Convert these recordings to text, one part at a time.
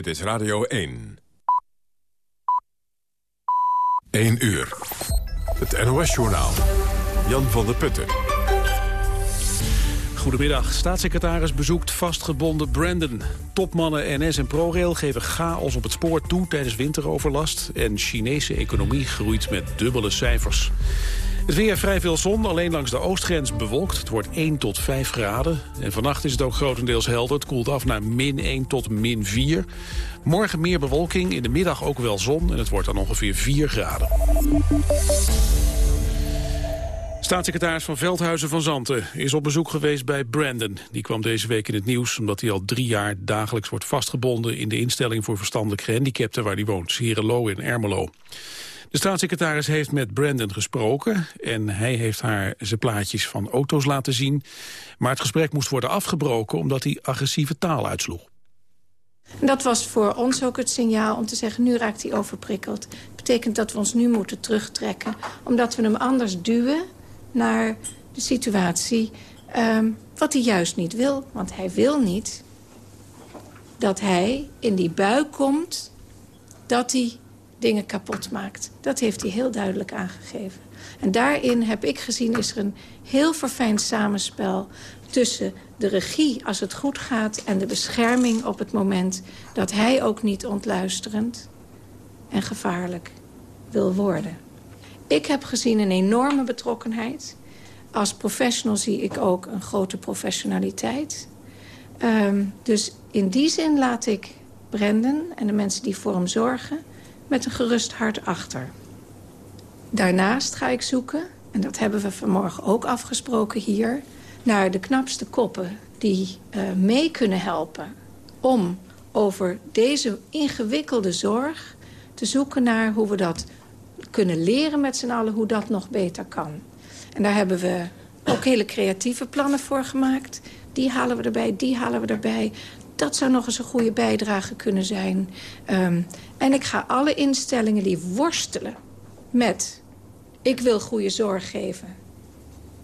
Dit is Radio 1. 1 uur. Het NOS-journaal. Jan van der Putten. Goedemiddag. Staatssecretaris bezoekt vastgebonden Brandon. Topmannen NS en ProRail geven chaos op het spoor toe tijdens winteroverlast. En Chinese economie groeit met dubbele cijfers. Het weer vrij veel zon, alleen langs de oostgrens bewolkt. Het wordt 1 tot 5 graden. En vannacht is het ook grotendeels helder. Het koelt af naar min 1 tot min 4. Morgen meer bewolking, in de middag ook wel zon. En het wordt dan ongeveer 4 graden. Staatssecretaris van Veldhuizen van Zanten is op bezoek geweest bij Brandon. Die kwam deze week in het nieuws omdat hij al drie jaar dagelijks wordt vastgebonden... in de instelling voor verstandelijk gehandicapten waar hij woont, Sierelo in Ermelo. De staatssecretaris heeft met Brandon gesproken... en hij heeft haar zijn plaatjes van auto's laten zien. Maar het gesprek moest worden afgebroken omdat hij agressieve taal uitsloeg. Dat was voor ons ook het signaal om te zeggen... nu raakt hij overprikkeld. Dat betekent dat we ons nu moeten terugtrekken. Omdat we hem anders duwen naar de situatie... Um, wat hij juist niet wil. Want hij wil niet dat hij in die bui komt... dat hij dingen kapot maakt. Dat heeft hij heel duidelijk aangegeven. En daarin heb ik gezien is er een heel verfijnd samenspel... tussen de regie als het goed gaat en de bescherming op het moment... dat hij ook niet ontluisterend en gevaarlijk wil worden. Ik heb gezien een enorme betrokkenheid. Als professional zie ik ook een grote professionaliteit. Um, dus in die zin laat ik Brendan en de mensen die voor hem zorgen met een gerust hart achter. Daarnaast ga ik zoeken, en dat hebben we vanmorgen ook afgesproken hier... naar de knapste koppen die uh, mee kunnen helpen... om over deze ingewikkelde zorg te zoeken naar hoe we dat kunnen leren met z'n allen... hoe dat nog beter kan. En daar hebben we ook hele creatieve plannen voor gemaakt. Die halen we erbij, die halen we erbij dat zou nog eens een goede bijdrage kunnen zijn. Um, en ik ga alle instellingen die worstelen met... ik wil goede zorg geven.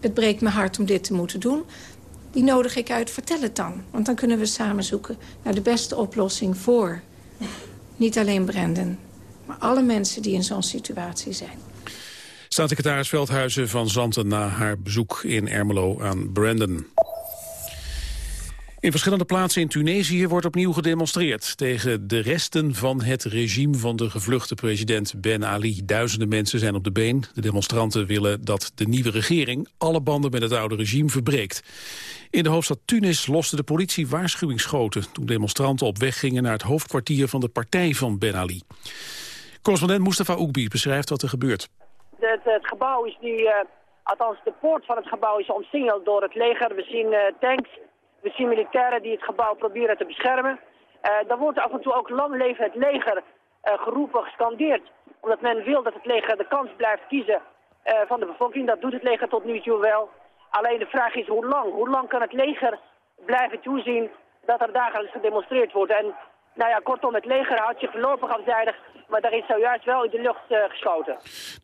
Het breekt mijn hart om dit te moeten doen. Die nodig ik uit, vertel het dan. Want dan kunnen we samen zoeken naar de beste oplossing voor... niet alleen Brendan, maar alle mensen die in zo'n situatie zijn. Staatssecretaris Veldhuizen van Zanten na haar bezoek in Ermelo aan Brandon. In verschillende plaatsen in Tunesië wordt opnieuw gedemonstreerd... tegen de resten van het regime van de gevluchte president Ben Ali. Duizenden mensen zijn op de been. De demonstranten willen dat de nieuwe regering... alle banden met het oude regime verbreekt. In de hoofdstad Tunis loste de politie waarschuwingsschoten... toen demonstranten op weg gingen naar het hoofdkwartier van de partij van Ben Ali. Correspondent Mustafa Oekbi beschrijft wat er gebeurt. Het, het gebouw is nu... Uh, althans, de poort van het gebouw is omsingeld door het leger. We zien uh, tanks we zien militairen die het gebouw proberen te beschermen. Uh, er wordt af en toe ook lang leven het leger uh, geroepen, gescandeerd. Omdat men wil dat het leger de kans blijft kiezen uh, van de bevolking. Dat doet het leger tot nu toe wel. Alleen de vraag is hoe lang? Hoe lang kan het leger blijven toezien dat er dagelijks gedemonstreerd wordt? En nou ja, kortom, het leger houdt zich voorlopig afzijdig maar daar is zojuist wel in de lucht uh, geschoten.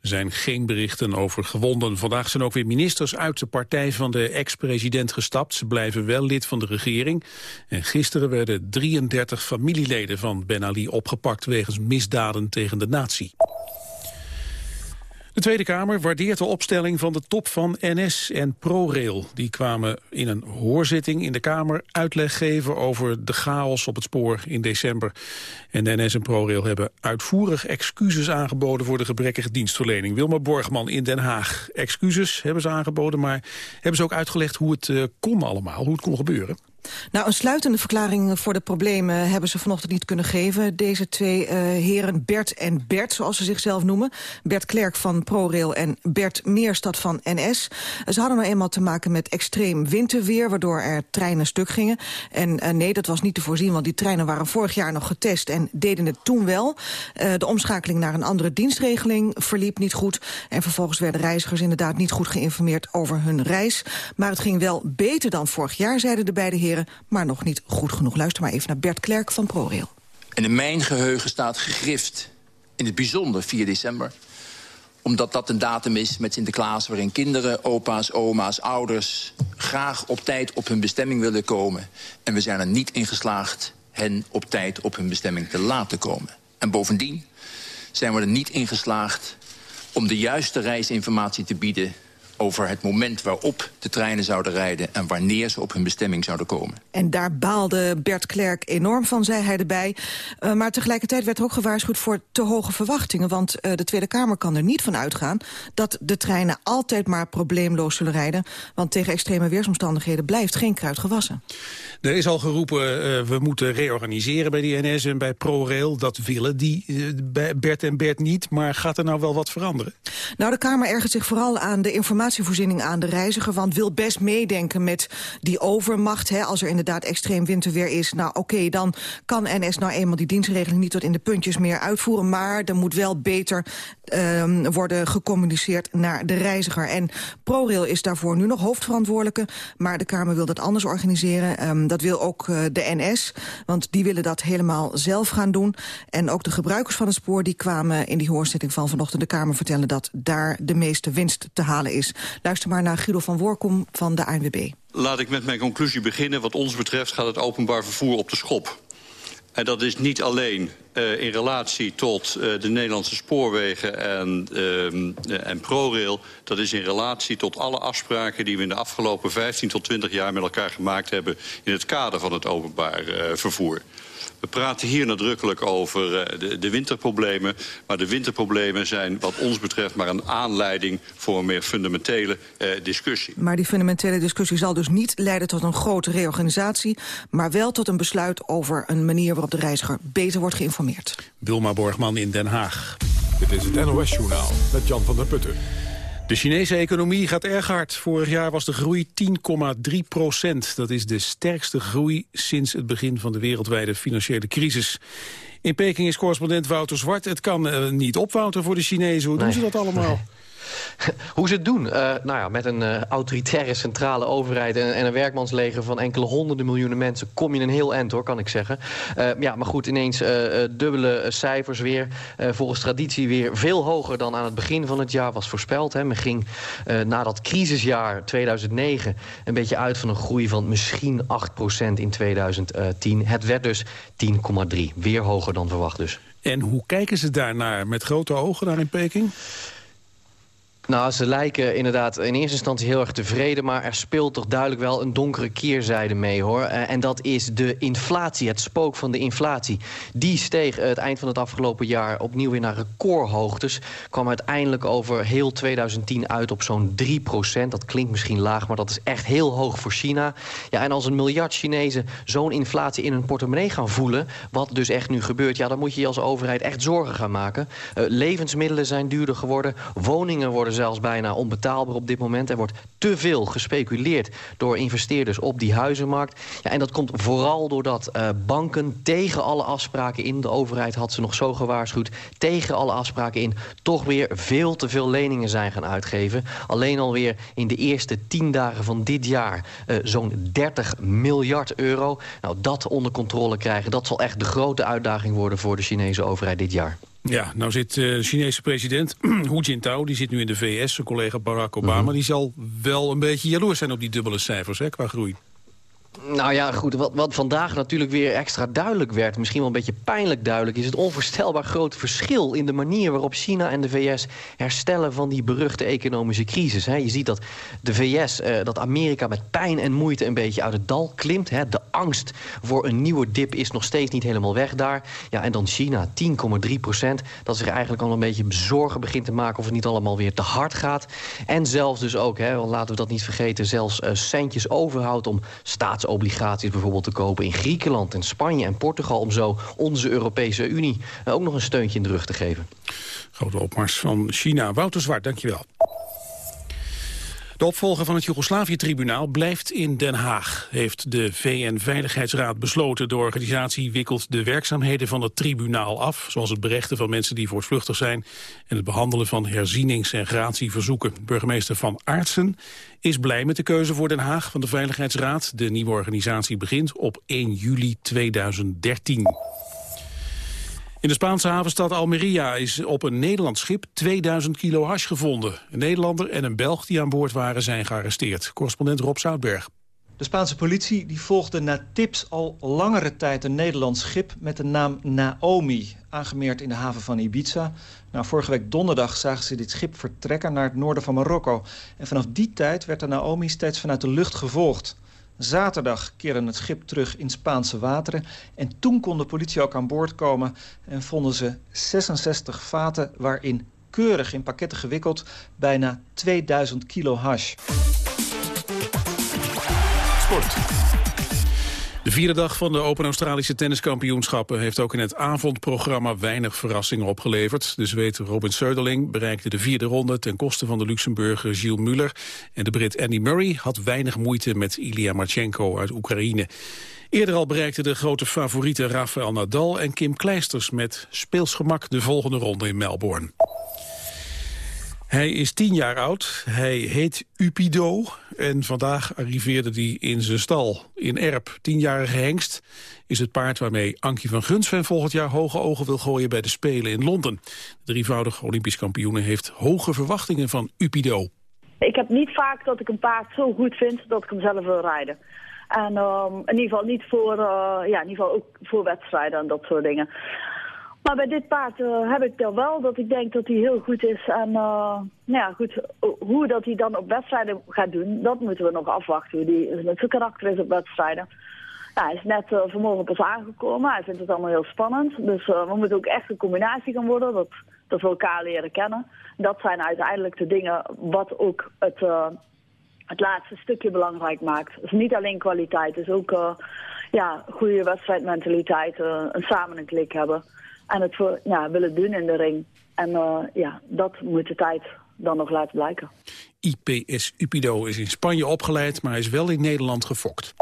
Er zijn geen berichten over gewonden. Vandaag zijn ook weer ministers uit de partij van de ex-president gestapt. Ze blijven wel lid van de regering. En gisteren werden 33 familieleden van Ben Ali opgepakt... wegens misdaden tegen de natie. De Tweede Kamer waardeert de opstelling van de top van NS en ProRail. Die kwamen in een hoorzitting in de Kamer uitleg geven over de chaos op het spoor in december. En de NS en ProRail hebben uitvoerig excuses aangeboden voor de gebrekkige dienstverlening. Wilma Borgman in Den Haag. Excuses hebben ze aangeboden, maar hebben ze ook uitgelegd hoe het uh, kon allemaal, hoe het kon gebeuren? Nou, een sluitende verklaring voor de problemen hebben ze vanochtend niet kunnen geven. Deze twee uh, heren, Bert en Bert, zoals ze zichzelf noemen. Bert Klerk van ProRail en Bert Meerstad van NS. Ze hadden nou eenmaal te maken met extreem winterweer... waardoor er treinen stuk gingen. En uh, nee, dat was niet te voorzien, want die treinen waren vorig jaar nog getest... en deden het toen wel. Uh, de omschakeling naar een andere dienstregeling verliep niet goed. En vervolgens werden reizigers inderdaad niet goed geïnformeerd over hun reis. Maar het ging wel beter dan vorig jaar, zeiden de beide heren maar nog niet goed genoeg. Luister maar even naar Bert Klerk van ProRail. En in mijn geheugen staat gegrift, in het bijzonder 4 december omdat dat een datum is met Sinterklaas... waarin kinderen, opa's, oma's, ouders... graag op tijd op hun bestemming willen komen. En we zijn er niet in geslaagd hen op tijd op hun bestemming te laten komen. En bovendien zijn we er niet in geslaagd om de juiste reisinformatie te bieden over het moment waarop de treinen zouden rijden... en wanneer ze op hun bestemming zouden komen. En daar baalde Bert Klerk enorm van, zei hij erbij. Uh, maar tegelijkertijd werd ook gewaarschuwd voor te hoge verwachtingen. Want uh, de Tweede Kamer kan er niet van uitgaan... dat de treinen altijd maar probleemloos zullen rijden. Want tegen extreme weersomstandigheden blijft geen kruid gewassen. Er is al geroepen, uh, we moeten reorganiseren bij die NS en bij ProRail. Dat willen die Bert en Bert niet. Maar gaat er nou wel wat veranderen? Nou, de Kamer ergert zich vooral aan de informatie informatievoorziening aan de reiziger... want wil best meedenken met die overmacht. Hè, als er inderdaad extreem winterweer is, nou oké, dan kan NS nou eenmaal die dienstregeling niet tot in de puntjes meer uitvoeren. Maar er moet wel beter um, worden gecommuniceerd naar de reiziger. En ProRail is daarvoor nu nog hoofdverantwoordelijke, maar de Kamer wil dat anders organiseren. Um, dat wil ook uh, de NS, want die willen dat helemaal zelf gaan doen. En ook de gebruikers van het spoor die kwamen in die hoorzitting van vanochtend de Kamer vertellen dat daar de meeste winst te halen is. Luister maar naar Guido van Woorkom van de ANWB. Laat ik met mijn conclusie beginnen. Wat ons betreft gaat het openbaar vervoer op de schop. En dat is niet alleen uh, in relatie tot uh, de Nederlandse spoorwegen en, uh, en ProRail. Dat is in relatie tot alle afspraken die we in de afgelopen 15 tot 20 jaar met elkaar gemaakt hebben... in het kader van het openbaar vervoer. We praten hier nadrukkelijk over uh, de, de, winterproblemen. Maar de winterproblemen zijn wat ons betreft maar een aanleiding... voor een meer fundamentele uh, discussie. Maar die fundamentele discussie zal dus niet leiden tot een grote reorganisatie... maar wel tot een besluit over een manier waarop de reiziger beter wordt geïnformeerd. Wilma Borgman in Den Haag. Dit is het NOS-journaal met Jan van der Putten. De Chinese economie gaat erg hard. Vorig jaar was de groei 10,3 procent. Dat is de sterkste groei sinds het begin van de wereldwijde financiële crisis. In Peking is correspondent Wouter Zwart. Het kan uh, niet op, Wouter, voor de Chinezen. Hoe doen ze dat allemaal? Hoe ze het doen? Uh, nou ja, met een uh, autoritaire centrale overheid... En, en, een werkmansleger van enkele honderden miljoenen mensen... kom je een heel eind, hoor, kan ik zeggen. Uh, ja, maar goed, ineens dubbele cijfers weer. volgens traditie weer veel hoger dan aan het begin van het jaar was voorspeld. Hè. Men ging na dat crisisjaar 2009 een beetje uit van een groei van misschien 8% in 2010. Het werd dus 10,3. Weer hoger dan verwacht dus. En hoe kijken ze daarnaar? Met grote ogen daar in Peking? Nou, ze lijken inderdaad in eerste instantie heel erg tevreden... maar er speelt toch duidelijk wel een donkere keerzijde mee, hoor. Uh, en dat is de inflatie, het spook van de inflatie. Die steeg uh, het eind van het afgelopen jaar opnieuw weer naar recordhoogtes. Kwam uiteindelijk over heel 2010 uit op zo'n 3% Dat klinkt misschien laag, maar dat is echt heel hoog voor China. Ja, en als een miljard Chinezen zo'n inflatie in hun portemonnee gaan voelen... wat dus echt nu gebeurt, ja, dan moet je je als overheid echt zorgen gaan maken. Uh, levensmiddelen zijn duurder geworden, woningen worden zelfs bijna onbetaalbaar op dit moment. Er wordt te veel gespeculeerd door investeerders op die huizenmarkt. Ja, en dat komt vooral doordat uh, banken tegen alle afspraken in... de overheid had ze nog zo gewaarschuwd... tegen alle afspraken in toch weer veel te veel leningen zijn gaan uitgeven. Alleen alweer in de eerste tien dagen van dit jaar uh, zo'n 30 miljard euro. Nou, dat onder controle krijgen, dat zal echt de grote uitdaging worden... voor de Chinese overheid dit jaar. Ja, nou zit uh, de Chinese president Hu Jintao, die zit nu in de VS, zijn collega Barack Obama, mm -hmm. die zal wel een beetje jaloers zijn op die dubbele cijfers hè, qua groei. Nou ja, goed, wat, wat vandaag natuurlijk weer extra duidelijk werd... misschien wel een beetje pijnlijk duidelijk... is het onvoorstelbaar grote verschil in de manier waarop China en de VS... herstellen van die beruchte economische crisis. Je ziet dat de VS, eh, dat Amerika met pijn en moeite... een beetje uit het dal klimt. De angst voor een nieuwe dip is nog steeds niet helemaal weg daar. Ja, en dan China, 10,3 procent. Dat zich eigenlijk al een beetje zorgen begint te maken... of het niet allemaal weer te hard gaat. En zelfs dus ook, laten we dat niet vergeten... zelfs uh, centjes overhoudt om staats obligaties bijvoorbeeld te kopen in Griekenland en Spanje en Portugal... om zo onze Europese Unie ook nog een steuntje in de rug te geven. Grote opmars van China. Wouter Zwart, dankjewel. De opvolger van het Joegoslavië-tribunaal blijft in Den Haag, heeft de VN-veiligheidsraad besloten. De organisatie wikkelt de werkzaamheden van het tribunaal af, zoals het berechten van mensen die voortvluchtig zijn en het behandelen van herzienings- en gratieverzoeken. Burgemeester Van Aartsen is blij met de keuze voor Den Haag van de Veiligheidsraad. De nieuwe organisatie begint op 1 juli 2013. In de Spaanse havenstad Almeria is op een Nederlands schip 2000 kilo hash gevonden. Een Nederlander en een Belg die aan boord waren zijn gearresteerd. Correspondent Rob Zoutberg. De Spaanse politie die volgde na tips al langere tijd een Nederlands schip met de naam Naomi, aangemeerd in de haven van Ibiza. Vorige week donderdag zagen ze dit schip vertrekken naar het noorden van Marokko. En vanaf die tijd werd de Naomi steeds vanuit de lucht gevolgd. Zaterdag keerde het schip terug in Spaanse wateren. En toen kon de politie ook aan boord komen en vonden ze 66 vaten waarin keurig in pakketten gewikkeld bijna 2000 kilo hash. De vierde dag van de Open Australische Tenniskampioenschappen heeft ook in het avondprogramma weinig verrassingen opgeleverd. De Zweed Robin Söderling bereikte de vierde ronde ten koste van de Luxemburger Gilles Muller. En de Brit Andy Murray had weinig moeite met Ilya Marchenko uit Oekraïne. Eerder al bereikten de grote favorieten Rafael Nadal en Kim Kleisters met speelsgemak de volgende ronde in Melbourne. Hij is tien jaar oud, hij heet Upido en vandaag arriveerde hij in zijn stal in Erp. Tienjarige hengst is het paard waarmee Ankie van Gunsven volgend jaar hoge ogen wil gooien bij de Spelen in Londen. De drievoudige Olympisch kampioene heeft hoge verwachtingen van Upido. Ik heb niet vaak dat ik een paard zo goed vind dat ik hem zelf wil rijden. En um, in ieder geval niet voor, uh, ja, in ieder geval ook voor wedstrijden en dat soort dingen. Maar bij dit paard uh, heb ik wel dat ik denk dat hij heel goed is. En uh, ja, goed, hoe dat hij dan op wedstrijden gaat doen, dat moeten we nog afwachten. Hoe die met zijn karakter is op wedstrijden. Ja, hij is net vanmorgen pas aangekomen. Hij vindt het allemaal heel spannend. Dus we moeten ook echt een combinatie gaan worden. Dat, we elkaar leren kennen. Dat zijn uiteindelijk de dingen wat ook het, het laatste stukje belangrijk maakt. Dus niet alleen kwaliteit, dus ook ja, goede wedstrijdmentaliteit. een samen een klik hebben en het voor, ja, willen doen in de ring. En uh, ja, dat moet de tijd dan nog laten blijken. IPS Upido is in Spanje opgeleid, maar is wel in Nederland gefokt.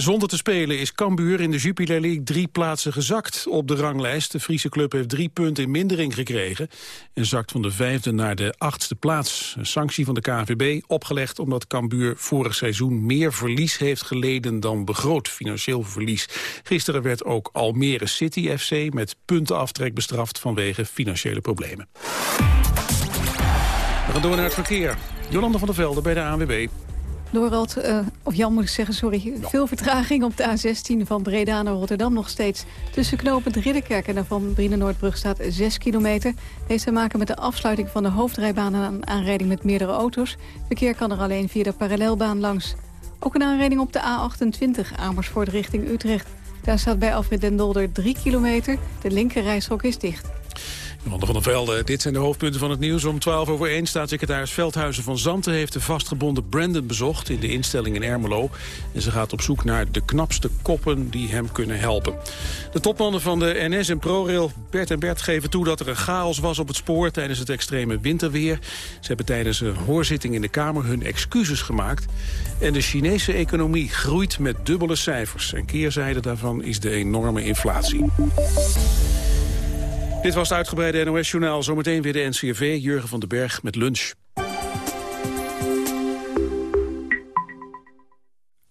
Zonder te spelen is Cambuur in de Jupiler League drie plaatsen gezakt op de ranglijst. De Friese club heeft drie punten in mindering gekregen en zakt van de vijfde naar de achtste plaats. Een sanctie van de KNVB opgelegd omdat Cambuur vorig seizoen meer verlies heeft geleden dan begroot financieel verlies. Gisteren werd ook Almere City FC met puntenaftrek bestraft vanwege financiële problemen. We gaan door naar het verkeer. Jolanda van der Velde bij de ANWB. Dorald, uh, of Jan moet ik zeggen, sorry. Veel vertraging op de A16 van Breda naar Rotterdam nog steeds. Tussen knooppunt Ridderkerk en de Van Brienenoordbrug staat 6 kilometer. Heeft te maken met de afsluiting van de hoofdrijbaan en een aanrijding met meerdere auto's. Verkeer kan er alleen via de parallelbaan langs. Ook een aanrijding op de A28 Amersfoort richting Utrecht. Daar staat bij Alfred den Dolder 3 kilometer. De linkerrijstrook is dicht. Wanda van der Velde, dit zijn de hoofdpunten van het nieuws. Om 12 over 1 staatssecretaris Veldhuizen van Zanten... heeft de vastgebonden Brandon bezocht in de instelling in Ermelo. En ze gaat op zoek naar de knapste koppen die hem kunnen helpen. De topmannen van de NS en ProRail, Bert en Bert, geven toe... dat er een chaos was op het spoor tijdens het extreme winterweer. Ze hebben tijdens een hoorzitting in de Kamer hun excuses gemaakt. En de Chinese economie groeit met dubbele cijfers. En keerzijde daarvan is de enorme inflatie. Dit was het uitgebreide NOS-journaal. Zometeen weer de NCRV, Jurgen van den Berg met lunch.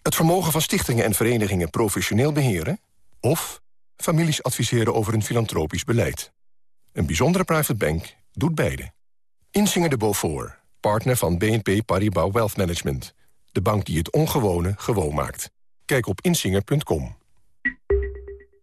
Het vermogen van stichtingen en verenigingen professioneel beheren... of families adviseren over een filantropisch beleid. Een bijzondere private bank doet beide. Insinger de Beaufort, partner van BNP Paribas Wealth Management. De bank die het ongewone gewoon maakt. Kijk op insinger.com.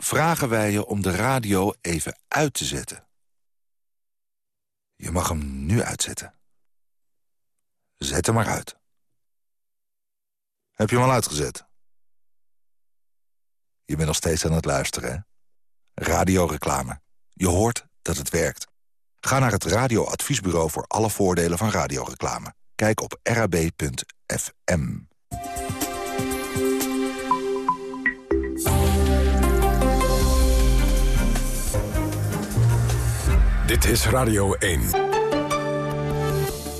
vragen wij je om de radio even uit te zetten. Je mag hem nu uitzetten. Zet hem maar uit. Heb je hem al uitgezet? Je bent nog steeds aan het luisteren, hè? Radioreclame. Je hoort dat het werkt. Ga naar het radioadviesbureau voor alle voordelen van radioreclame. Kijk op rab.fm. Dit is Radio 1.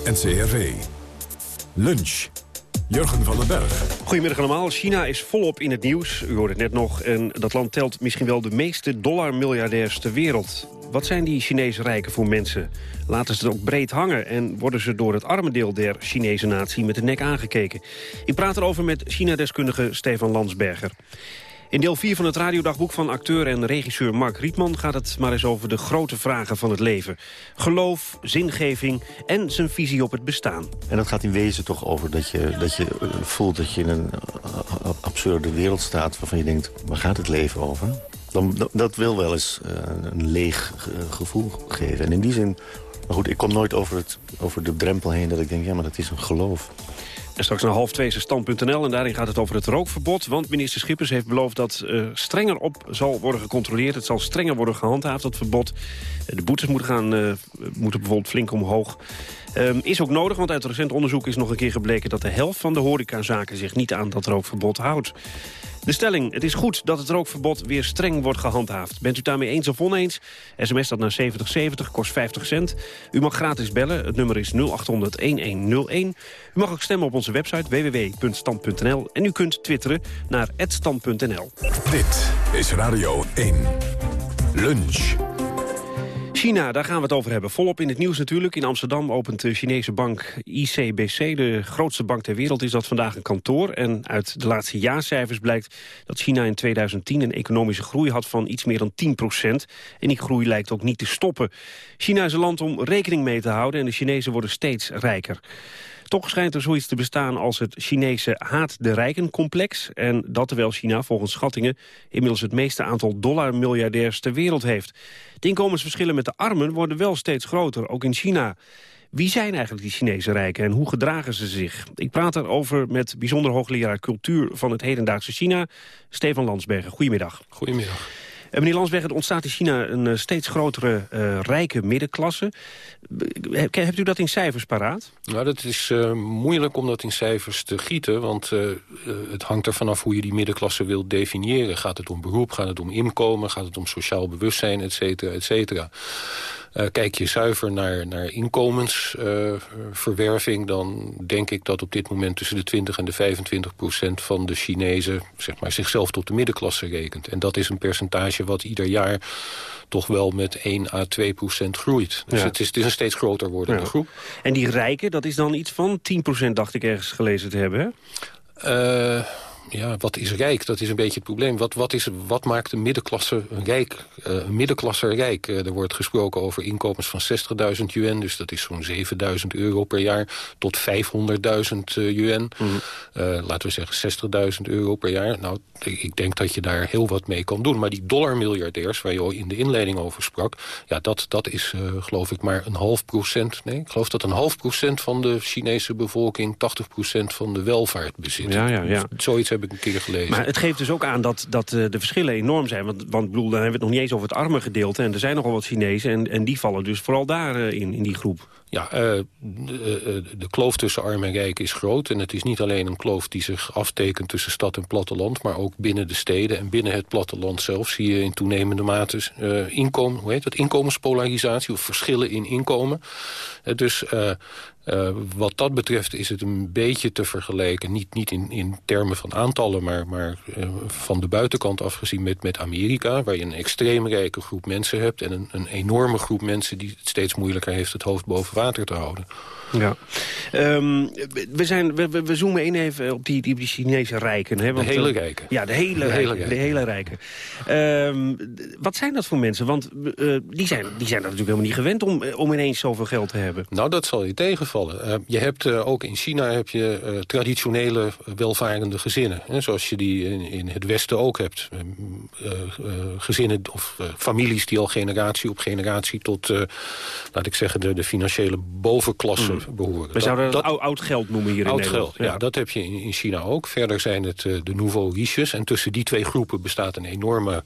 NCRV. Lunch. Jurgen van den Berg. Goedemiddag allemaal. China is volop in het nieuws. U hoorde het net nog. En dat land telt misschien wel de meeste dollarmiljardairs ter wereld. Wat zijn die Chinese rijken voor mensen? Laten ze het ook breed hangen en worden ze door het arme deel der Chinese natie met de nek aangekeken? Ik praat erover met China-deskundige Stefan Landsberger. In deel 4 van het radiodagboek van acteur en regisseur Mark Rietman... gaat het maar eens over de grote vragen van het leven. Geloof, zingeving en zijn visie op het bestaan. En dat gaat in wezen toch over dat je, dat je voelt dat je in een absurde wereld staat... waarvan je denkt, waar gaat het leven over? Dan, dat wil wel eens een leeg gevoel geven. En in die zin, maar goed, ik kom nooit over, het, over de drempel heen... dat ik denk, ja, maar dat is een geloof. Straks naar half twee is stand.nl en daarin gaat het over het rookverbod. Want minister Schippers heeft beloofd dat uh, strenger op zal worden gecontroleerd. Het zal strenger worden gehandhaafd, dat verbod. De boetes moeten, gaan, uh, moeten bijvoorbeeld flink omhoog. Um, is ook nodig, want uit recent onderzoek is nog een keer gebleken... dat de helft van de horecazaken zich niet aan dat rookverbod houdt. De stelling, het is goed dat het rookverbod weer streng wordt gehandhaafd. Bent u daarmee eens of oneens? SMS dat naar 7070, kost 50 cent. U mag gratis bellen, het nummer is 0800-1101. U mag ook stemmen op onze website www.stand.nl. En u kunt twitteren naar @stand.nl. Dit is Radio 1. Lunch. China, daar gaan we het over hebben. Volop in het nieuws natuurlijk. In Amsterdam opent de Chinese bank ICBC, de grootste bank ter wereld, is dat vandaag een kantoor. En uit de laatste jaarcijfers blijkt dat China in 2010 een economische groei had van iets meer dan 10 procent. En die groei lijkt ook niet te stoppen. China is een land om rekening mee te houden en de Chinezen worden steeds rijker. Toch schijnt er zoiets te bestaan als het Chinese haat de rijken-complex. En dat terwijl China volgens schattingen inmiddels het meeste aantal dollarmiljardairs ter wereld heeft. De inkomensverschillen met de armen worden wel steeds groter, ook in China. Wie zijn eigenlijk die Chinese rijken en hoe gedragen ze zich? Ik praat erover met bijzonder hoogleraar cultuur van het hedendaagse China, Stefan Landsbergen. Goedemiddag. Goedemiddag. En meneer Landsberg, er ontstaat in China een uh, steeds grotere uh, rijke middenklasse. Heb, hebt u dat in cijfers paraat? Nou, dat is moeilijk om dat in cijfers te gieten. Want het hangt er vanaf hoe je die middenklasse wilt definiëren. Gaat het om beroep, gaat het om inkomen, gaat het om sociaal bewustzijn, et cetera, et cetera. Uh, kijk je zuiver naar, naar inkomensverwerving... Uh, dan denk ik dat op dit moment tussen de 20 en de 25 procent van de Chinezen... Zeg maar, zichzelf tot de middenklasse rekent. En dat is een percentage wat ieder jaar toch wel met 1 à 2 procent groeit. Dus ja. het, is, het is een steeds groter wordende ja. groep. En die rijken, dat is dan iets van 10 procent, dacht ik ergens gelezen te hebben, hè? Uh, ja, wat is rijk? Dat is een beetje het probleem. Wat, wat, is, wat maakt een middenklasse rijk? Uh, een middenklasse rijk. Uh, er wordt gesproken over inkomens van 60.000 yuan. Dus dat is zo'n 7.000 euro per jaar. Tot 500.000 uh, yuan. Mm. laten we zeggen 60.000 euro per jaar. Nou, ik denk dat je daar heel wat mee kan doen. Maar die dollarmiljardairs, waar je al in de inleiding over sprak... ja, dat, dat is geloof ik maar een half procent. Nee, ik geloof dat een half procent van de Chinese bevolking... 80 procent van de welvaart bezit. Ja, ja, ja. Zoiets heb ik een keer gelezen. Maar het geeft dus ook aan dat, dat uh, de verschillen enorm zijn. Want, want bedoel, dan hebben we het nog niet eens over het arme gedeelte. En er zijn nogal wat Chinezen en, en die vallen dus vooral daar uh, in, in die groep. Ja, uh, de, de, kloof tussen arm en rijk is groot. En het is niet alleen een kloof die zich aftekent tussen stad en platteland... maar ook binnen de steden en binnen het platteland zelf... zie je in toenemende mate uh, inkomen, hoe heet dat, inkomenspolarisatie... of verschillen in inkomen. Uh, dus uh, wat dat betreft is het een beetje te vergelijken. Niet, niet in, in termen van aantallen, maar, maar uh, van de buitenkant afgezien met, met Amerika... waar je een extreem rijke groep mensen hebt... en een, een enorme groep mensen die het steeds moeilijker heeft... het hoofd boven water te houden. Ja. Um, we, zijn, we, we, zoomen in even op die, die, die Chinese rijken. Hè? Want, de hele rijken. Ja, de hele, de hele rijken. De hele rijken. Um, wat zijn dat voor mensen? Want uh, die, zijn, die zijn natuurlijk helemaal niet gewend om, om ineens zoveel geld te hebben. Nou, dat zal je tegenvallen. Uh, je hebt uh, ook in China heb je traditionele welvarende gezinnen. Hè, zoals je die in, in het Westen ook hebt. gezinnen of families die al generatie op generatie tot, laat ik zeggen, de, de financiële bovenklasse mm. behoren. We zouden dat, dat oud geld noemen hier oud in Nederland. Geld, ja. ja. dat heb je in, in, China ook. Verder zijn het de nouveau riches. En tussen die twee groepen bestaat een enorme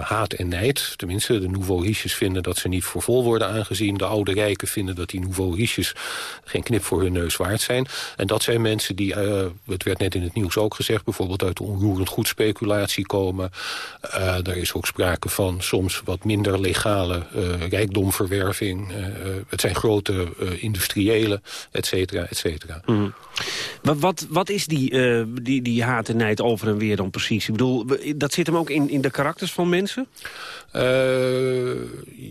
haat en nijd. Tenminste, de nouveau riches vinden dat ze niet voor vol worden aangezien. De oude rijken vinden dat die nouveau riches geen knip voor hun neus waard zijn. En dat zijn mensen die, uh, het werd net in het nieuws ook gezegd... bijvoorbeeld uit de onroerend goedspeculatie komen. er is ook sprake van soms wat minder legale rijkdomverwerving. het zijn grote industriële et cetera, et cetera. Mm. Wat, wat, wat is die, uh, die, die haat en nijd over en weer dan precies? Ik bedoel, dat zit hem ook in, in de karakters van mensen? Uh,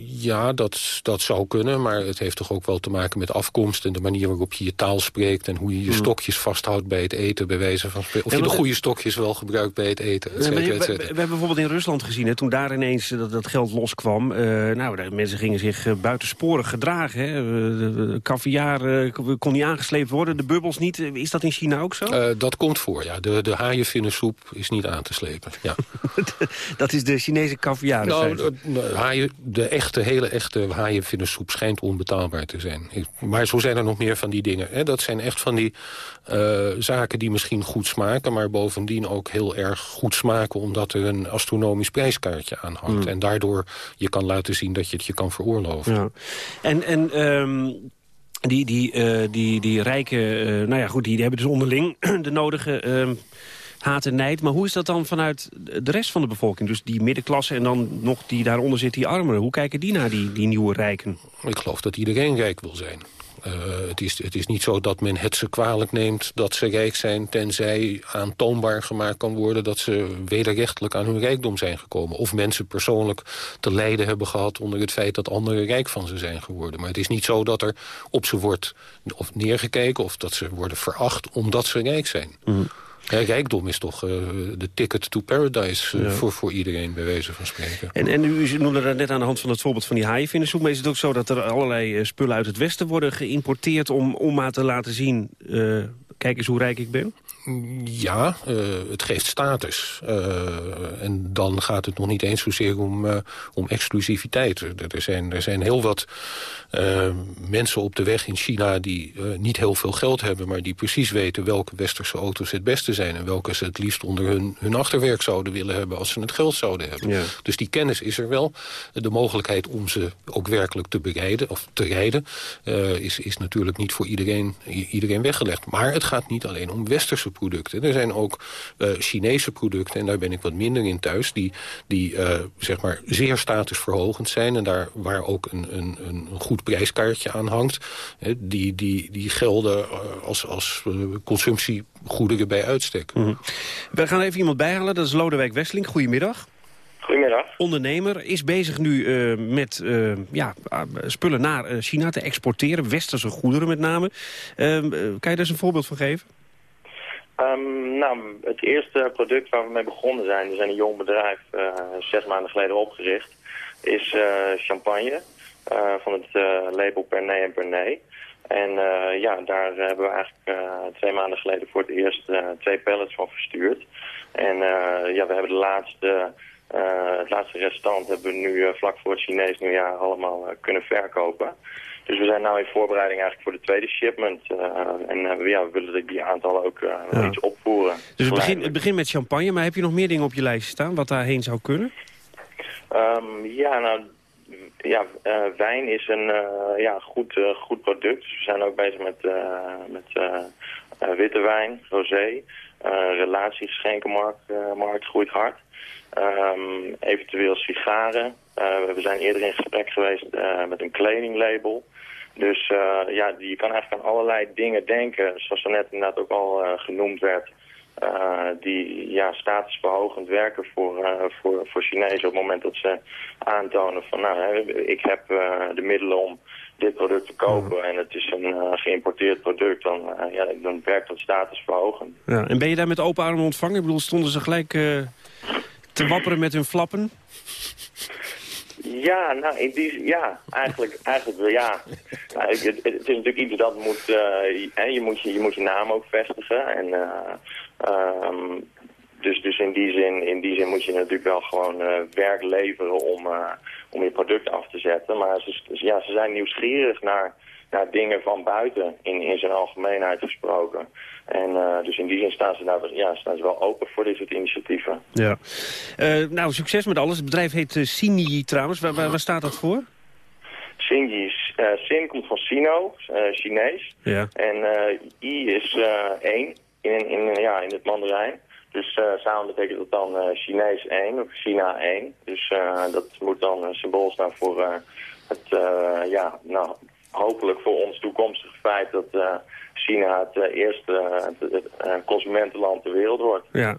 ja, dat, dat zou kunnen, maar het heeft toch ook wel te maken met afkomst... en de manier waarop je je taal spreekt... en hoe je je hmm. stokjes vasthoudt bij het eten, bij wijze van spreken. Of je de goede stokjes wel gebruikt bij het eten, et cetera, we, we, hebben bijvoorbeeld in Rusland gezien, hè, toen daar ineens dat, dat geld loskwam... Uh, nou, de mensen gingen zich buitensporig gedragen. Hè. de caviar kon niet aangesleept worden, de bubbels niet. Is dat in China ook zo? dat komt voor, ja. De, de haaienvinnensoep is niet aan te slepen, ja. dat is de Chinese caviar. Nou, de, de echte, hele echte haaienvinnensoep schijnt onbetaalbaar te zijn. Maar zo zijn er nog meer van die dingen. Hè. Dat zijn echt van die uh, zaken die misschien goed smaken... maar bovendien ook heel erg goed smaken... omdat er een astronomisch prijskaartje aan hangt. Mm. En daardoor je kan laten zien dat je het je kan veroorloven. Ja. En... en um die, die, uh, die, die rijke, uh, nou ja goed, die, hebben dus onderling de nodige uh, haat en nijd. Maar hoe is dat dan vanuit de rest van de bevolking? Dus die middenklasse en dan nog die daaronder zit, die armeren. Hoe kijken die naar die, die nieuwe rijken? Ik geloof dat iedereen rijk wil zijn. Uh, het, is, het is niet zo dat men het ze kwalijk neemt dat ze rijk zijn... tenzij aantoonbaar gemaakt kan worden dat ze wederrechtelijk aan hun rijkdom zijn gekomen. Of mensen persoonlijk te lijden hebben gehad onder het feit dat anderen rijk van ze zijn geworden. Maar het is niet zo dat er op ze wordt of neergekeken of dat ze worden veracht omdat ze rijk zijn. Mm. Ja, rijkdom is toch uh, de ticket to paradise uh, voor, voor iedereen, bij wijze van spreken. En, en u noemde dat net aan de hand van het voorbeeld van die haaienvindersoep... maar is het ook zo dat er allerlei uh, spullen uit het Westen worden geïmporteerd... om, om maar te laten zien, kijk eens hoe rijk ik ben? Ja, uh, het geeft status. Uh, en dan gaat het nog niet eens zozeer om, uh, om exclusiviteit. Er zijn, er zijn heel wat mensen op de weg in China die niet heel veel geld hebben... maar die precies weten welke westerse auto's het beste zijn... en welke ze het liefst onder hun, hun achterwerk zouden willen hebben... als ze het geld zouden hebben. Ja. Dus die kennis is er wel. De mogelijkheid om ze ook werkelijk te bereiden of te rijden... is, is natuurlijk niet voor iedereen, iedereen weggelegd. Maar het gaat niet alleen om westerse producten. Er zijn ook uh, Chinese producten, en daar ben ik wat minder in thuis... die, die uh, zeg maar zeer statusverhogend zijn... en daar waar ook een, een, een goed prijskaartje aan hangt... Hè, die, die, die gelden uh, als, als consumptiegoederen bij uitstek. Mm -hmm. We gaan even iemand bijhalen, dat is Lodewijk Westling. Goedemiddag. Goedemiddag. Ondernemer is bezig nu uh, met uh, ja, spullen naar China te exporteren. Westerse goederen met name. Uh, kan je daar eens een voorbeeld van geven? Um, nou, het eerste product waar we mee begonnen zijn, we zijn een jong bedrijf, uh, zes maanden geleden opgericht, is uh, champagne uh, van het label Pernay en Pernay. En ja, daar hebben we eigenlijk twee maanden geleden voor het eerst twee pallets van verstuurd. En ja, we hebben de laatste, het laatste restant hebben we nu vlak voor het Chinees nieuwjaar allemaal kunnen verkopen. Dus we zijn nu in voorbereiding eigenlijk voor de tweede shipment. Uh, en uh, ja, we willen die aantallen ook uh, ja. iets opvoeren. Dus het begint, het begint met champagne, maar heb je nog meer dingen op je lijst staan wat daarheen zou kunnen? Um, ja, nou, ja, wijn is een ja, goed, goed product. Dus we zijn ook bezig met, met witte wijn, rosé. relatiegeschenkenmarkt markt groeit hard. Um, eventueel sigaren. we zijn eerder in gesprek geweest met een kledinglabel. Dus uh, ja, je kan eigenlijk aan allerlei dingen denken, zoals er net inderdaad ook al uh, genoemd werd, uh, die ja, statusverhogend werken voor, voor, voor Chinezen op het moment dat ze aantonen van nou, ik heb de middelen om dit product te kopen en het is een geïmporteerd product, dan, ja, dan werkt dat statusverhogend. Ja, en ben je daar met open armen ontvangen? Ik bedoel, stonden ze gelijk te wapperen met hun flappen? Ja, nou, in die, ja, eigenlijk, eigenlijk wel ja. Nou, het, het, is natuurlijk iets dat moet, uh, je, moet je, je moet je naam ook vestigen. En, uh, um, dus, dus in die zin, in die zin moet je natuurlijk wel gewoon uh, werk leveren om, om je product af te zetten. Maar ja, ze zijn nieuwsgierig naar, naar dingen van buiten, in, in zijn algemeenheid gesproken. En uh, dus in die zin staan ze, nou, ja, staan ze wel open voor dit soort initiatieven. Ja. Uh, nou, succes met alles. Het bedrijf heet uh, Sini trouwens. Waar, waar, waar, staat dat voor? Sini, Sin komt van Sino, Chinees. Ja. En I is één in, in, ja, in het Mandarijn. Dus samen betekent dat dan Chinees 1 of China 1. Dus dat moet dan een symbool staan voor het, ja, nou, hopelijk voor ons toekomstige feit dat China het eh, eerste eh, eh, consumentenland ter wereld wordt. Ja.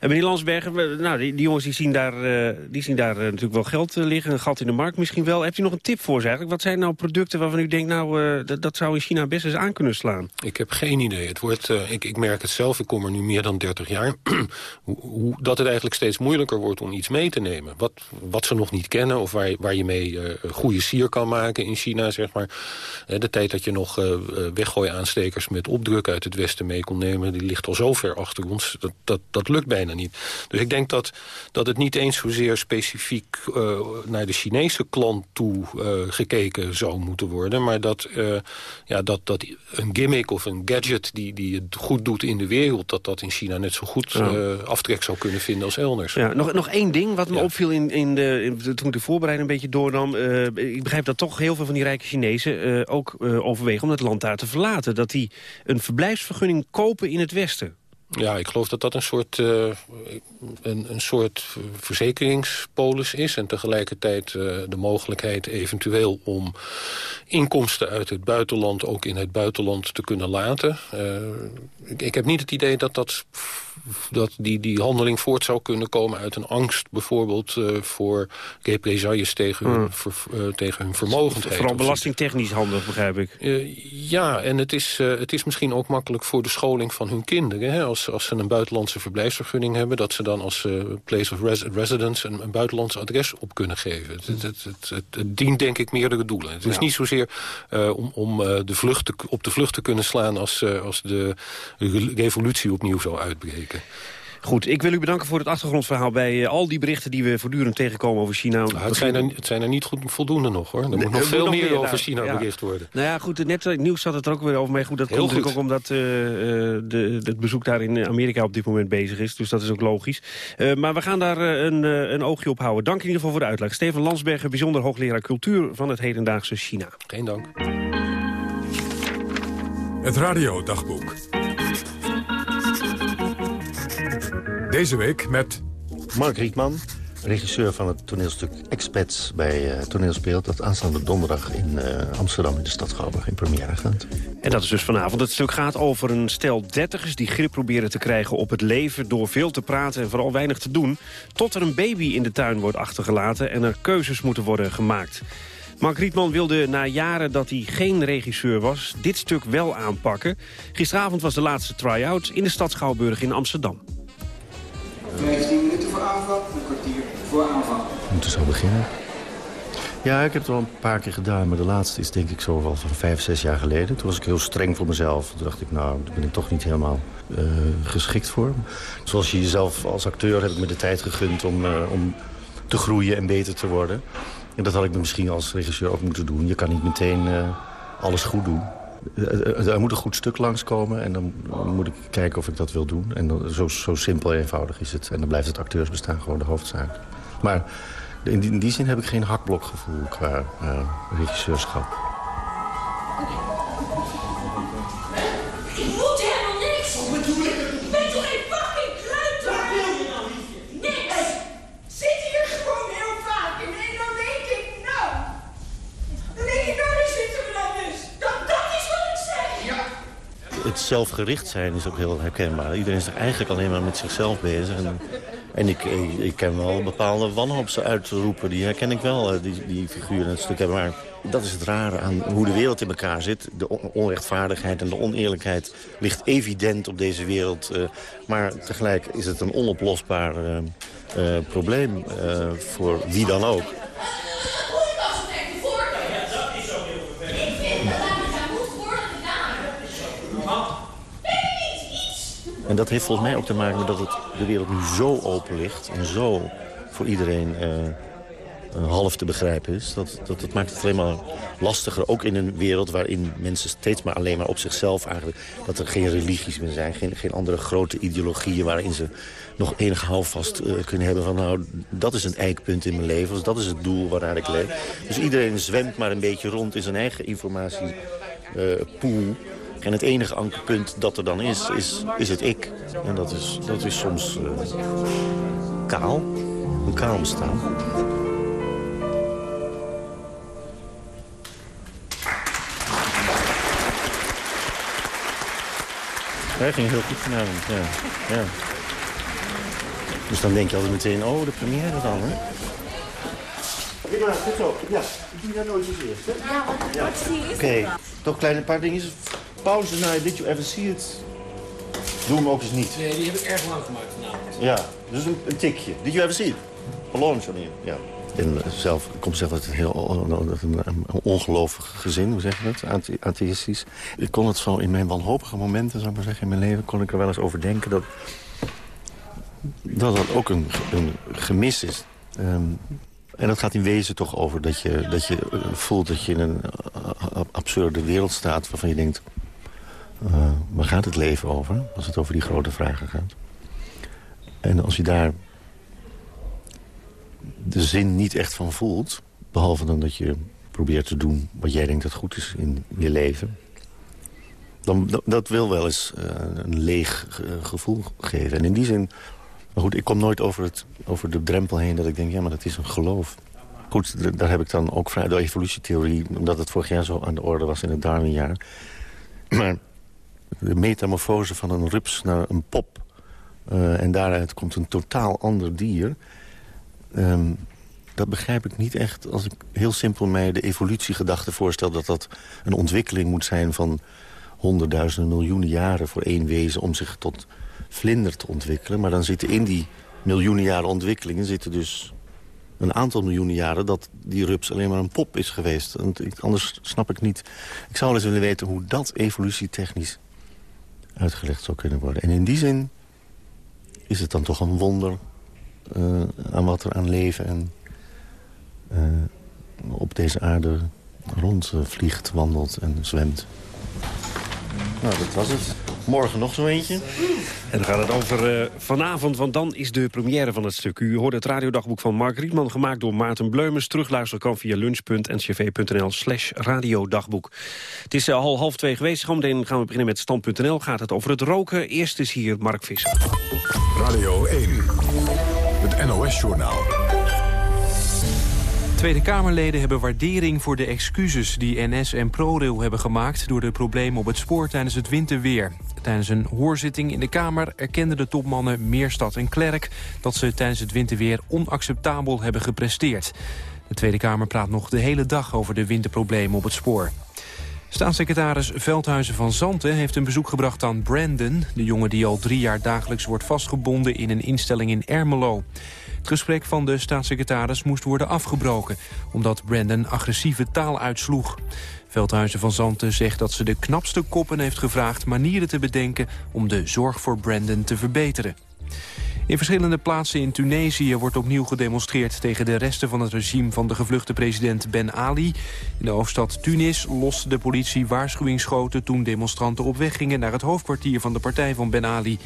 En meneer Landsbergen, we- nou, die, die jongens die zien daar, eh, die zien daar natuurlijk wel geld liggen. Een gat in de markt misschien wel. Heeft u nog een tip voor ze eigenlijk? Wat zijn nou producten waarvan u denkt, nou, eh, dat, dat zou in China best eens aan kunnen slaan? Ik heb geen idee. Het wordt, ik, ik merk het zelf, ik kom er nu meer dan 30 jaar... hoe, hoe, dat het eigenlijk steeds moeilijker wordt om iets mee te nemen. Wat, wat ze nog niet kennen of waar, waar je mee eh, goede sier kan maken in China, zeg maar. De tijd dat je nog eh met opdruk uit het Westen mee kon nemen... die ligt al zo ver achter ons. Dat, dat, dat lukt bijna niet. Dus ik denk dat, dat het niet eens zozeer specifiek eh, naar de Chinese klant toe eh, gekeken zou moeten worden. Maar dat, eh, ja, dat, dat een gimmick of een gadget die, die het goed doet in de wereld... dat dat in China net zo goed Ja. aftrek zou kunnen vinden als elders. Ja, nog, nog één ding wat me opviel in, in de, in, toen ik de voorbereiding een beetje doornam. Ik begrijp dat toch heel veel van die rijke Chinezen ook overwegen om het land daar te verlaten. Dat die een verblijfsvergunning kopen in het Westen. Ja, ik geloof dat dat een soort, eh, een, een soort verzekeringspolis is... en tegelijkertijd eh, de mogelijkheid eventueel om inkomsten uit het buitenland... ook in het buitenland te kunnen laten. Eh, ik, ik heb niet het idee dat, dat, dat die, die handeling voort zou kunnen komen... uit een angst bijvoorbeeld eh, voor represailles tegen, hun, ver- eh, tegen hun vermogendheid. Vooral belastingtechnisch handig, begrijp ik. eh, ja, en het is, eh, het is misschien ook makkelijk voor de scholing van hun kinderen. Hè? Als, als ze een buitenlandse verblijfsvergunning hebben... dat ze dan als eh, place of res- residence een, een buitenlands adres op kunnen geven. Het, het, het, het, het- het dient denk ik meerdere doelen. Het is niet zozeer eh, om, om eh, de vlucht te, op de vlucht te kunnen slaan... als, als de re- revolutie opnieuw zou uitbreken. Goed, ik wil u bedanken voor het achtergrondverhaal... bij eh, al die berichten die we voortdurend tegenkomen over China. Nou, het, zijn er, het zijn er niet goed, voldoende nog, hoor. Er moet nog veel moet nog meer meer, over nou, China ja. bericht worden. Nou ja, goed, net in het nieuws zat het er ook weer over. Maar goed, dat Heel komt natuurlijk ook omdat eh, eh, de, het bezoek daar in Amerika op dit moment bezig is. Dus dat is ook logisch. Eh, maar we gaan daar eh, een, eh, een oogje op houden. Dank in ieder geval voor de uitleg. Steven Landsbergen, bijzonder hoogleraar cultuur van het hedendaagse China. Geen dank. Het radiodagboek. Deze week met... Mark Rietman, regisseur van het toneelstuk Expats bij Toneelspeelt... dat aanstaande donderdag in eh, Amsterdam in de stad Schouwburg in première gaat. En dat is dus vanavond. Het stuk gaat over een stel dertigers die grip proberen te krijgen op het leven... door veel te praten en vooral weinig te doen... tot er een baby in de tuin wordt achtergelaten en er keuzes moeten worden gemaakt. Mark Rietman wilde na jaren dat hij geen regisseur was... dit stuk wel aanpakken. Gisteravond was de laatste try-out in de stad Schouwburg in Amsterdam. 15 minuten voor aanvang, een kwartier voor aanvang. We moeten zo beginnen. Ja, ik heb het wel een paar keer gedaan, maar de laatste is denk ik zo van vijf, zes jaar geleden. Toen was ik heel streng voor mezelf. Toen dacht ik, nou, daar ben ik toch niet helemaal eh, geschikt voor. Zoals je jezelf als acteur heb ik me de tijd gegund om, eh, om te groeien en beter te worden. En dat had ik misschien als regisseur ook moeten doen. Je kan niet meteen eh, alles goed doen. Eh, Er moet een goed stuk langskomen en dan moet ik kijken of ik dat wil doen. En zo, zo simpel en eenvoudig is het. En dan blijft het acteursbestaan gewoon de hoofdzaak. Maar in die, in die zin heb ik geen hakblokgevoel qua eh, regisseurschap. Zelfgericht zijn is ook heel herkenbaar. Iedereen is er eigenlijk alleen maar met zichzelf bezig. En, en ik, ik, ken wel bepaalde wanhoopsuitroepen. Die herken ik wel, eh, die, die figuren het stuk hebben. Maar dat is het rare aan hoe de wereld in elkaar zit. De on- onrechtvaardigheid en de oneerlijkheid ligt evident op deze wereld. eh, maar tegelijk is het een onoplosbaar eh, probleem voor wie dan ook. En dat heeft volgens mij ook te maken met dat het, de wereld nu zo open ligt... en zo voor iedereen eh, eh, half te begrijpen is. Dat, dat, dat maakt het alleen maar lastiger. Ook in een wereld waarin mensen steeds maar alleen maar op zichzelf eigenlijk... dat er geen religies meer zijn, geen, geen andere grote ideologieën... waarin ze nog enig houvast eh, kunnen hebben van... nou, dat is een eikpunt in mijn leven, dus dat is het doel waarnaar ik leef. Dus iedereen zwemt maar een beetje rond in zijn eigen informatiepool... En het enige ankerpunt dat er dan is, is, is het ik. En dat is, dat is soms eh, kaal. Een kaal bestaan. Hij ging heel goed vanavond, ja. ja. Dus dan denk je altijd meteen, oh, de première dan, hè? Prima, goed zo. Ja, ik doe dat nooit eens eerst, hè? Ja, wat, Ja. wat zie je? Oké, toch kleine paar dingetjes. Pauze naar Did You Ever See It? Doe hem ook eens niet. Nee, die heb ik erg lang gemaakt vanavond. Ja, dus een, een tikje. Did You Ever See It? Ballon, Johnny. Ja. En zelf, ik kom zelf uit een heel uit een, een ongelovig gezin, hoe zeg je dat? Athe- Atheïstisch. Ik kon het zo in mijn wanhopige momenten, zou ik maar zeggen, in mijn leven... kon ik er wel eens over denken dat dat, dat ook een, een gemis is. Ehm, en dat gaat in wezen toch over dat je, dat je eh, voelt dat je in een eh, absurde wereld staat... waarvan je denkt, eh, waar gaat het leven over? Als het over die grote vragen gaat. En als je daar de zin niet echt van voelt... behalve dan dat je probeert te doen wat jij denkt dat goed is in je leven... dan dat, wil wel eens eh, een leeg gevoel geven. En in die zin... Maar goed, ik kom nooit over, het, over de drempel heen dat ik denk... ja, maar dat is een geloof. Goed, daar heb ik dan ook vanuit de evolutietheorie... omdat het vorig jaar zo aan de orde was in het Darwinjaar... maar de metamorfose van een rups naar een pop... eh, en daaruit komt een totaal ander dier... Ehm, dat begrijp ik niet echt als ik heel simpel mij de evolutiegedachte voorstel... dat dat een ontwikkeling moet zijn van honderdduizenden, miljoenen jaren... voor één wezen om zich tot vlinder te ontwikkelen. Maar dan zitten in die miljoenen jaren ontwikkelingen... zitten dus een aantal miljoenen jaren dat die rups alleen maar een pop is geweest. Want anders snap ik niet... Ik zou wel eens willen weten hoe dat evolutietechnisch uitgelegd zou kunnen worden. En in die zin is het dan toch een wonder eh, aan wat er aan leven en eh, op deze aarde rondvliegt, wandelt en zwemt. Nou, dat was het. Morgen nog zo eentje. En dan gaat het over eh, vanavond, want dan is de première van het stuk. U hoorde het radiodagboek van Mark Rietman, gemaakt door Maarten Bleumers. Terugluisteren kan via lunch.ncv.nl slash radiodagboek. Het is al half, half twee geweest. Zometeen gaan we beginnen met stand.nl. Gaat het over het roken. Eerst is hier Mark Visser. Radio 1, het NOS-journaal. Tweede Kamerleden hebben waardering voor de excuses die NS en ProRail hebben gemaakt... door de problemen op het spoor tijdens het winterweer. Tijdens een hoorzitting in de Kamer erkenden de topmannen Meerstad en Klerk... dat ze tijdens het winterweer onacceptabel hebben gepresteerd. De Tweede Kamer praat nog de hele dag over de winterproblemen op het spoor. Staatssecretaris Veldhuizen van Zanten heeft een bezoek gebracht aan Brandon... de jongen die al drie jaar dagelijks wordt vastgebonden in een instelling in Ermelo. Het gesprek van de staatssecretaris moest worden afgebroken... omdat Brandon agressieve taal uitsloeg. Veldhuizen van Zanten zegt dat ze de knapste koppen heeft gevraagd... manieren te bedenken om de zorg voor Brandon te verbeteren. In verschillende plaatsen in Tunesië wordt opnieuw gedemonstreerd... tegen de resten van het regime van de gevluchte president Ben Ali. In de hoofdstad Tunis loste de politie waarschuwingsschoten... toen demonstranten op weg gingen naar het hoofdkwartier van de partij van Ben Ali.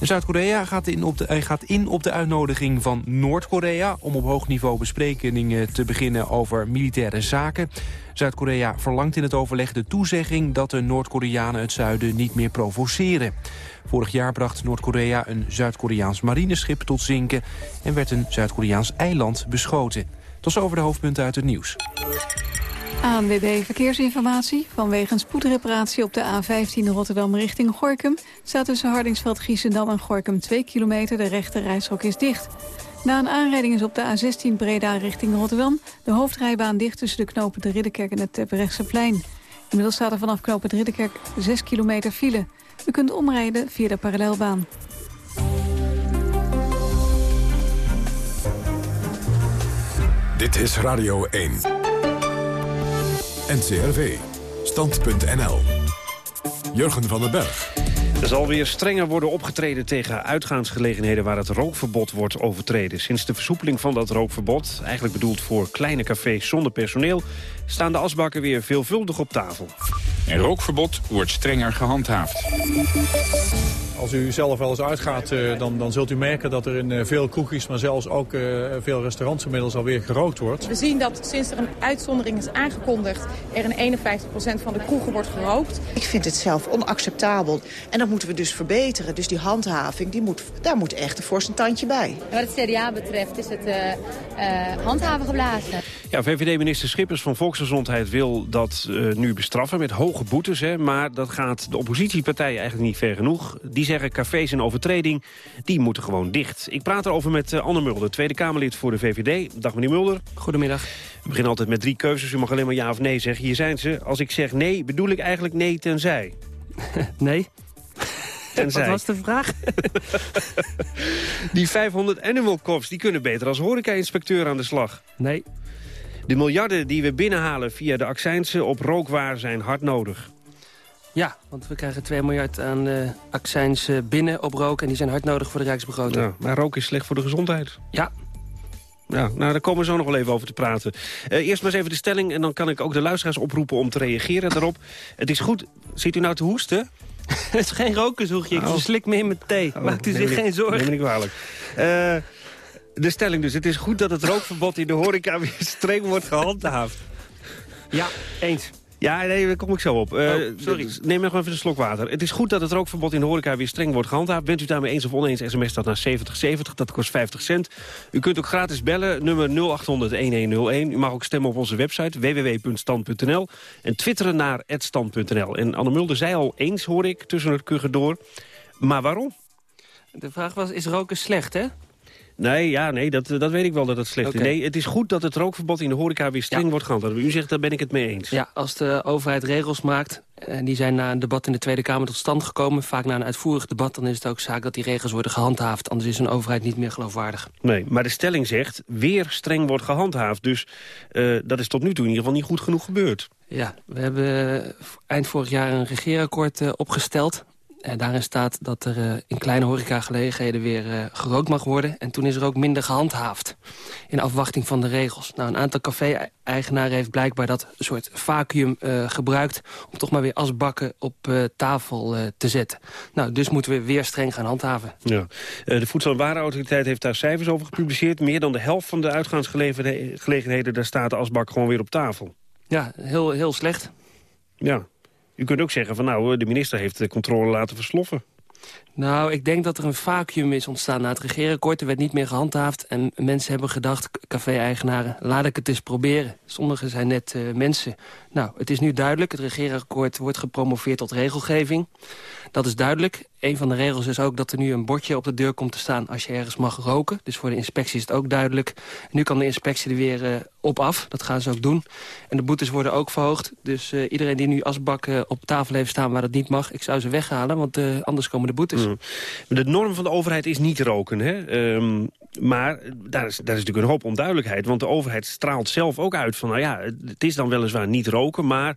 Zuid-Korea gaat, gaat in op de uitnodiging van Noord-Korea... om op hoog niveau besprekingen te beginnen over militaire zaken. Zuid-Korea verlangt in het overleg de toezegging... dat de Noord-Koreanen het zuiden niet meer provoceren. Vorig jaar bracht Noord-Korea een Zuid-Koreaans marineschip tot zinken... en werd een Zuid-Koreaans eiland beschoten. Tot zover de hoofdpunten uit het nieuws. ANWB Verkeersinformatie. Vanwege een spoedreparatie op de A15 Rotterdam richting Gorkum... staat tussen Hardingsveld, Giessendam en Gorkum 2 kilometer. De rechte is dicht. Na een aanrijding is op de A16 Breda richting Rotterdam... de hoofdrijbaan dicht tussen de knopen de Ridderkerk en het Terbrechtseplein. Inmiddels staat er vanaf knopen de Ridderkerk 6 kilometer file. U kunt omrijden via de parallelbaan. Dit is Radio 1. NCRV. Stand.nl. Jurgen van den Berg. Er zal weer strenger worden opgetreden tegen uitgaansgelegenheden waar het rookverbod wordt overtreden. Sinds de versoepeling van dat rookverbod, eigenlijk bedoeld voor kleine cafés zonder personeel, staan de asbakken weer veelvuldig op tafel. Een rookverbod wordt strenger gehandhaafd. Als u zelf wel eens uitgaat, eh, dan, dan zult u merken dat er in eh, veel kroegjes, maar zelfs ook eh, veel restaurants inmiddels alweer gerookt wordt. We zien dat sinds er een uitzondering is aangekondigd... er in 51% van de kroegen wordt gerookt. Ik vind het zelf onacceptabel. En dat moeten we dus verbeteren. Dus die handhaving, die moet, daar moet echt een fors een tandje bij. Wat het CDA betreft is het eh, eh, handhaven geblazen. Ja, VVD-minister Schippers van Volksgezondheid wil dat eh, nu bestraffen met hoge boetes. Hè, maar dat gaat de oppositiepartijen eigenlijk niet ver genoeg. Die zeggen cafés in overtreding, die moeten gewoon dicht. Ik praat erover met uh, Anne Mulder, Tweede Kamerlid voor de VVD. Dag meneer Mulder. Goedemiddag. We beginnen altijd met drie keuzes. U mag alleen maar ja of nee zeggen. Hier zijn ze. Als ik zeg nee, bedoel ik eigenlijk nee tenzij. nee. Tenzij. Wat was de vraag? die 500 animal cops, die kunnen beter als horeca-inspecteur aan de slag. Nee. De miljarden die we binnenhalen via de accijnsen op rookwaar zijn hard nodig. Ja, want we krijgen 2 miljard aan uh, accijns binnen op rook... en die zijn hard nodig voor de rijksbegroting. Ja, maar rook is slecht voor de gezondheid. Ja. Ja, nou, daar komen we zo nog wel even over te praten. Uh, eerst maar eens even de stelling en dan kan ik ook de luisteraars oproepen om te reageren daarop. Het is goed. Ziet u nou te hoesten? Het is geen rokenzoegje, ik oh. slik me in mijn thee. Oh, Maakt u zich geen zorgen. Neem ik kwalijk. Uh, de stelling dus. Het is goed dat het rookverbod in de horeca weer streng wordt gehandhaafd. Ja, eens. Ja, nee, daar kom ik zo op. Uh, sorry. Neem nog even een slok water. Het is goed dat het rookverbod in de horeca weer streng wordt gehandhaafd. Bent u daarmee eens of oneens, sms dat naar 7070. Dat kost 50 cent. U kunt ook gratis bellen, nummer 0800-1101. U mag ook stemmen op onze website www.stand.nl. En twitteren naar @stand.nl. En Anne Mulder zei al eens, hoor ik, tussen het kuggen door. Maar waarom? De vraag was, is roken slecht, hè? Nee, ja, nee dat, dat weet ik wel dat het slecht is. Nee, het is goed dat het rookverbod in de horeca weer streng wordt gehandhaafd. U zegt, daar ben ik het mee eens. Ja, als de overheid regels maakt... en die zijn na een debat in de Tweede Kamer tot stand gekomen... vaak na een uitvoerig debat, dan is het ook zaak dat die regels worden gehandhaafd. Anders is een overheid niet meer geloofwaardig. Nee, maar de stelling zegt, weer streng wordt gehandhaafd. Dus uh, dat is tot nu toe in ieder geval niet goed genoeg gebeurd. Ja, we hebben eind vorig jaar een regeerakkoord uh, opgesteld en daarin staat dat er uh, in kleine horecagelegenheden weer uh, gerookt mag worden. En toen is er ook minder gehandhaafd in afwachting van de regels. Nou, een aantal café-eigenaren heeft blijkbaar dat soort vacuüm uh, gebruikt... om toch maar weer asbakken op tafel te zetten. Nou, dus moeten we weer streng gaan handhaven. Ja. de Voedsel- en Warenautoriteit heeft daar cijfers over gepubliceerd. Meer dan de helft van de uitgaansgelegenheden... daar staat de asbak gewoon weer op tafel. Ja, heel, heel slecht. Ja, u kunt ook zeggen van nou, de minister heeft de controle laten versloffen. Nou, ik denk dat er een vacuüm is ontstaan na het regeerakkoord. Er werd niet meer gehandhaafd en mensen hebben gedacht, café-eigenaren, laat ik het eens proberen. Sommigen zijn net uh, mensen. Nou, het is nu duidelijk, het regeerakkoord wordt gepromoveerd tot regelgeving. Dat is duidelijk. Een van de regels is ook dat er nu een bordje op de deur komt te staan als je ergens mag roken. Dus voor de inspectie is het ook duidelijk. nu kan de inspectie er weer uh, op af. Dat gaan ze ook doen. En de boetes worden ook verhoogd. Dus uh, iedereen die nu asbakken op tafel heeft staan waar dat niet mag... ik zou ze weghalen, want anders komen de boetes. Mm. De norm van de overheid is niet roken, hè? Um, maar daar is, daar is natuurlijk een hoop onduidelijkheid. Want de overheid straalt zelf ook uit van... nou ja, het is dan weliswaar niet roken, maar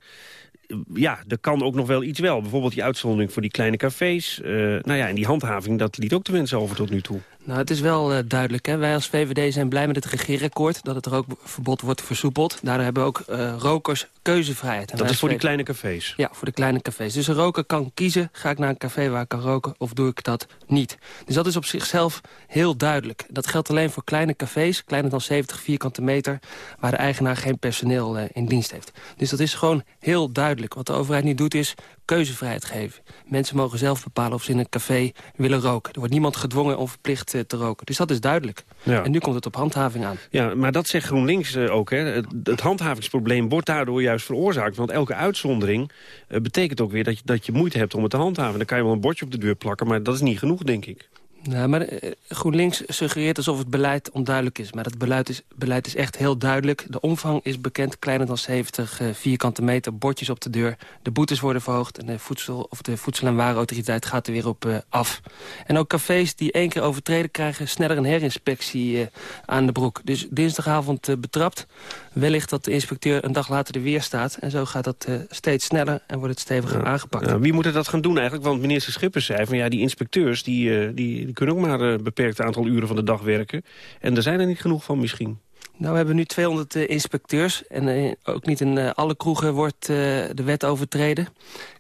ja, er kan ook nog wel iets wel. Bijvoorbeeld die uitzondering voor die kleine cafés. Uh, nou ja, en die handhaving, dat liet ook de over tot nu toe. Nou, het is wel uh, duidelijk. Hè? Wij als VVD zijn blij met het regeerakkoord... dat het rookverbod wordt versoepeld. Daardoor hebben ook uh, rokers keuzevrijheid. En dat is voor die kleine cafés? Ja, voor de kleine cafés. Dus een roker kan kiezen, ga ik naar een café waar ik kan roken... of doe ik dat niet. Dus dat is op zichzelf heel duidelijk. Dat geldt alleen voor kleine cafés, kleiner dan 70 vierkante meter... waar de eigenaar geen personeel uh, in dienst heeft. Dus dat is gewoon heel duidelijk. Wat de overheid niet doet is keuzevrijheid geven. Mensen mogen zelf bepalen of ze in een café willen roken. Er wordt niemand gedwongen of verplicht uh, te roken. Dus dat is duidelijk. Ja. En nu komt het op handhaving aan. Ja, maar dat zegt GroenLinks uh, ook. Hè. Het, het, handhavingsprobleem wordt daardoor juist veroorzaakt. Want elke uitzondering uh, betekent ook weer dat je, dat je moeite hebt om het te handhaven. Dan kan je wel een bordje op de deur plakken, maar dat is niet genoeg, denk ik. Nou, maar eh, GroenLinks suggereert alsof het beleid onduidelijk is. Maar het beleid is, beleid is echt heel duidelijk. De omvang is bekend, kleiner dan 70 uh, vierkante meter, bordjes op de deur. De boetes worden verhoogd en de Voedsel, of de voedsel- en Warenautoriteit gaat er weer op uh, af. En ook cafés die één keer overtreden krijgen sneller een herinspectie aan de broek. Dus dinsdagavond betrapt. Wellicht dat de inspecteur een dag later er weer staat. En zo gaat dat steeds sneller en wordt het steviger ja. aangepakt. Ja, wie moet dat gaan doen eigenlijk? Want minister Schippers zei van ja, die inspecteurs die, die die kunnen ook maar een beperkt aantal uren van de dag werken. En er zijn er niet genoeg van misschien. Nou, we hebben nu 200 uh, inspecteurs. En uh, ook niet in uh, alle kroegen wordt de wet overtreden.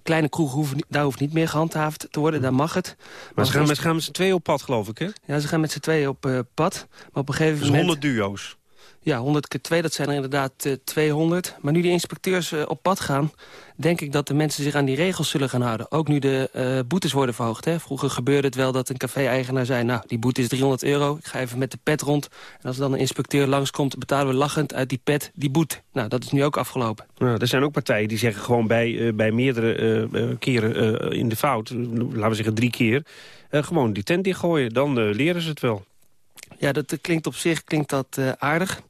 Kleine kroegen, hoeven, daar hoeft niet meer gehandhaafd te worden, daar mag het. Maar, maar ze gaan, met, gaan met z'n tweeën op pad, geloof ik, hè? Ja, ze gaan met z'n tweeën op pad. Maar op een gegeven dus moment... 100 duo's? Ja, 100 keer 2, dat zijn er inderdaad uh, 200. Maar nu die inspecteurs uh, op pad gaan... denk ik dat de mensen zich aan die regels zullen gaan houden. Ook nu de uh, boetes worden verhoogd. Hè. Vroeger gebeurde het wel dat een café-eigenaar zei... nou, die boete is 300 euro, ik ga even met de pet rond. En als dan een inspecteur langskomt... betalen we lachend uit die pet die boete. Nou, dat is nu ook afgelopen. Nou, er zijn ook partijen die zeggen gewoon bij, bij meerdere keren in de fout... laten we zeggen drie keer... gewoon die tent dichtgooien, dan leren ze het wel. Ja, dat klinkt op zich klinkt dat uh, aardig.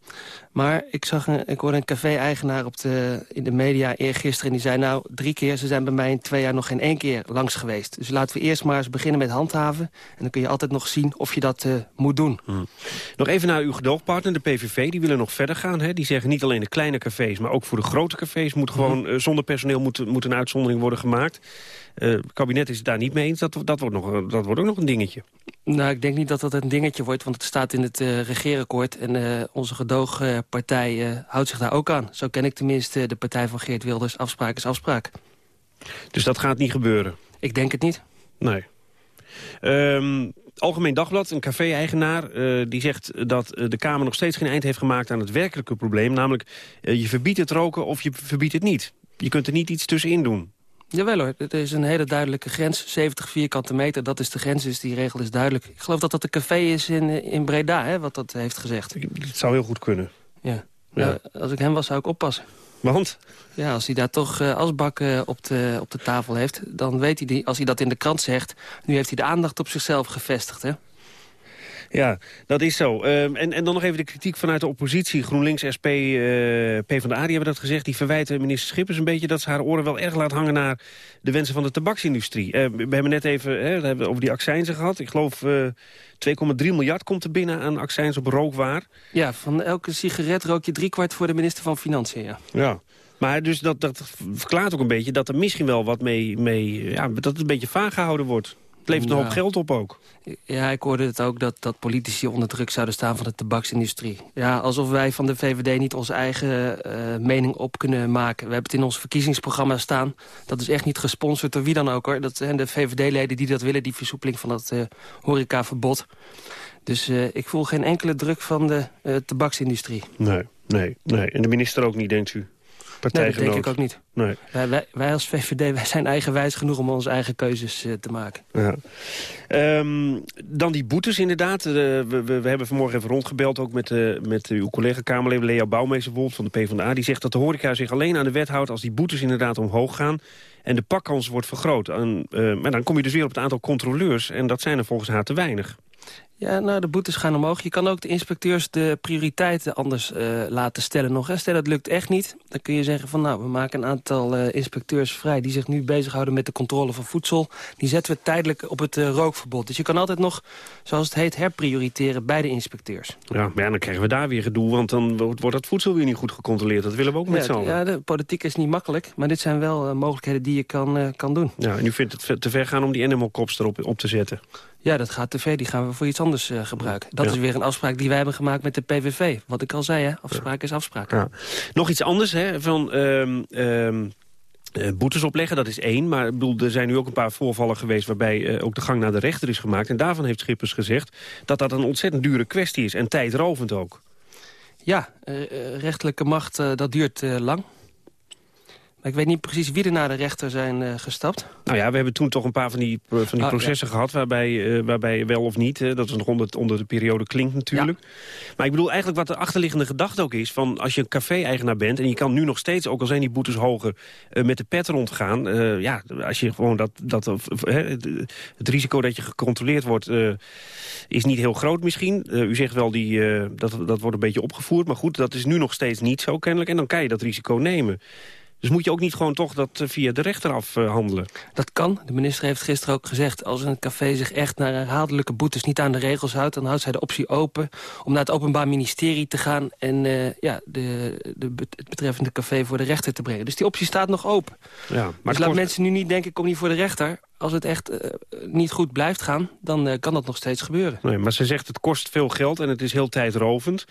Maar ik, zag een, ik hoorde een café-eigenaar op de, in de media eergisteren... en die zei, nou, drie keer, ze zijn bij mij in twee jaar nog geen één keer langs geweest. Dus laten we eerst maar eens beginnen met handhaven. En dan kun je altijd nog zien of je dat uh, moet doen. Hmm. Nog even naar uw gedoogpartner, de PVV. Die willen nog verder gaan. Hè? Die zeggen niet alleen de kleine cafés, maar ook voor de grote cafés... moet gewoon uh, zonder personeel moet, moet een uitzondering worden gemaakt. Uh, het kabinet is het daar niet mee eens. Dat, dat, wordt nog, dat wordt ook nog een dingetje. Nou, ik denk niet dat dat een dingetje wordt, want het staat in het regeerakkoord. En onze gedoogpartij houdt zich daar ook aan. Zo ken ik tenminste de partij van Geert Wilders. Afspraak is afspraak. Dus dat gaat niet gebeuren? Ik denk het niet. Nee. Um, Algemeen Dagblad, een café-eigenaar, uh, die zegt dat de Kamer nog steeds geen eind heeft gemaakt aan het werkelijke probleem. Namelijk, uh, je verbiedt het roken of je verbiedt het niet. Je kunt er niet iets tussenin doen. Jawel hoor, het is een hele duidelijke grens. 70 vierkante meter, dat is de grens, dus die regel is duidelijk. Ik geloof dat dat een café is in, in Breda, hè, wat dat heeft gezegd. Het zou heel goed kunnen. Ja. ja. Uh, als ik hem was, zou ik oppassen. Want? Ja, als hij daar toch uh, asbak uh, op, de, op de tafel heeft... dan weet hij, die, als hij dat in de krant zegt... nu heeft hij de aandacht op zichzelf gevestigd, hè? Ja, dat is zo. Uh, en, en dan nog even de kritiek vanuit de oppositie. GroenLinks, SP, uh, PvdA, die hebben dat gezegd. Die verwijten minister Schippers een beetje dat ze haar oren wel erg laat hangen naar de wensen van de tabaksindustrie. Uh, we hebben net even hè, we hebben over die accijnzen gehad. Ik geloof 2,3 miljard komt er binnen aan accijns op rookwaar. Ja, van elke sigaret rook je driekwart voor de minister van Financiën, ja. Ja. Maar dus dat, dat verklaart ook een beetje dat er misschien wel wat mee... mee ja, dat het een beetje vaag gehouden wordt. Het levert een hoop geld op ook. Ja, ik hoorde het ook dat, dat politici onder druk zouden staan van de tabaksindustrie. Ja, alsof wij van de VVD niet onze eigen uh, mening op kunnen maken. We hebben het in ons verkiezingsprogramma staan. Dat is echt niet gesponsord door wie dan ook hoor. Dat zijn de VVD-leden die dat willen, die versoepeling van dat uh, horecaverbod. Dus uh, ik voel geen enkele druk van de tabaksindustrie. Nee, nee, nee. En de minister ook niet, denkt u? Nee, dat denk ik ook niet. Nee. Wij, wij, wij, als VVD wij zijn eigenwijs genoeg om onze eigen keuzes uh, te maken. Ja. Um, dan die boetes inderdaad. Uh, we, we, we, hebben vanmorgen even rondgebeld ook met, uh, met uw collega-Kamerleden Lea Bouwmeester van de PvdA. Die zegt dat de horeca zich alleen aan de wet houdt als die boetes inderdaad omhoog gaan. En de pakkans wordt vergroot. En, maar dan kom je dus weer op het aantal controleurs. En dat zijn er volgens haar te weinig. Ja, nou, de boetes gaan omhoog. Je kan ook de inspecteurs de prioriteiten anders uh, laten stellen nog. Hè. Stel, dat lukt echt niet. Dan kun je zeggen van, nou, we maken een aantal uh, inspecteurs vrij... die zich nu bezighouden met de controle van voedsel. Die zetten we tijdelijk op het uh, rookverbod. Dus je kan altijd nog, zoals het heet, herprioriteren bij de inspecteurs. Ja, maar ja, dan krijgen we daar weer gedoe... want dan wordt het voedsel weer niet goed gecontroleerd. Dat willen we ook met z'n allen. Ja, de politiek is niet makkelijk. Maar dit zijn wel mogelijkheden die je kan, kan doen. Ja, en u vindt het te ver gaan om die animal cops erop op te zetten? Ja, dat gaat ver. Die gaan we voor iets anders uh, gebruiken. Dat ja. is weer een afspraak die wij hebben gemaakt met de PVV. Wat ik al zei, hè? afspraak ja. is afspraak. Ja. Nog iets anders, hè? Van... Um, um... Uh, boetes opleggen, dat is één. Maar bedoel, er zijn nu ook een paar voorvallen geweest... waarbij uh, ook de gang naar de rechter is gemaakt. En daarvan heeft Schippers gezegd dat dat een ontzettend dure kwestie is. En tijdrovend ook. Ja, uh, rechtelijke macht, dat duurt lang. Maar ik weet niet precies wie er naar de rechter zijn uh, gestapt. Nou ja, we hebben toen toch een paar van die, van die Ah, processen gehad... Waarbij, uh, waarbij wel of niet, uh, dat is nog onder, onder de periode klinkt natuurlijk. Maar ik bedoel eigenlijk wat de achterliggende gedachte ook is... van als je een café-eigenaar bent en je kan nu nog steeds... ook al zijn die boetes hoger, met de pet rondgaan... ja, als je gewoon dat... dat het risico dat je gecontroleerd wordt... is niet heel groot misschien. u zegt wel, die, dat, dat wordt een beetje opgevoerd. Maar goed, dat is nu nog steeds niet zo kennelijk. En dan kan je dat risico nemen. Dus moet je ook niet gewoon toch dat via de rechter afhandelen? Dat kan. De minister heeft gisteren ook gezegd... als een café zich echt naar herhaaldelijke boetes niet aan de regels houdt... dan houdt zij de optie open om naar het Openbaar Ministerie te gaan... en uh, ja, de, de, het betreffende café voor de rechter te brengen. Dus die optie staat nog open. Ja, maar dus laat kost... mensen nu niet denken, ik kom niet voor de rechter als het echt uh, niet goed blijft gaan, dan uh, kan dat nog steeds gebeuren. Nee, maar ze zegt het kost veel geld en het is heel tijdrovend.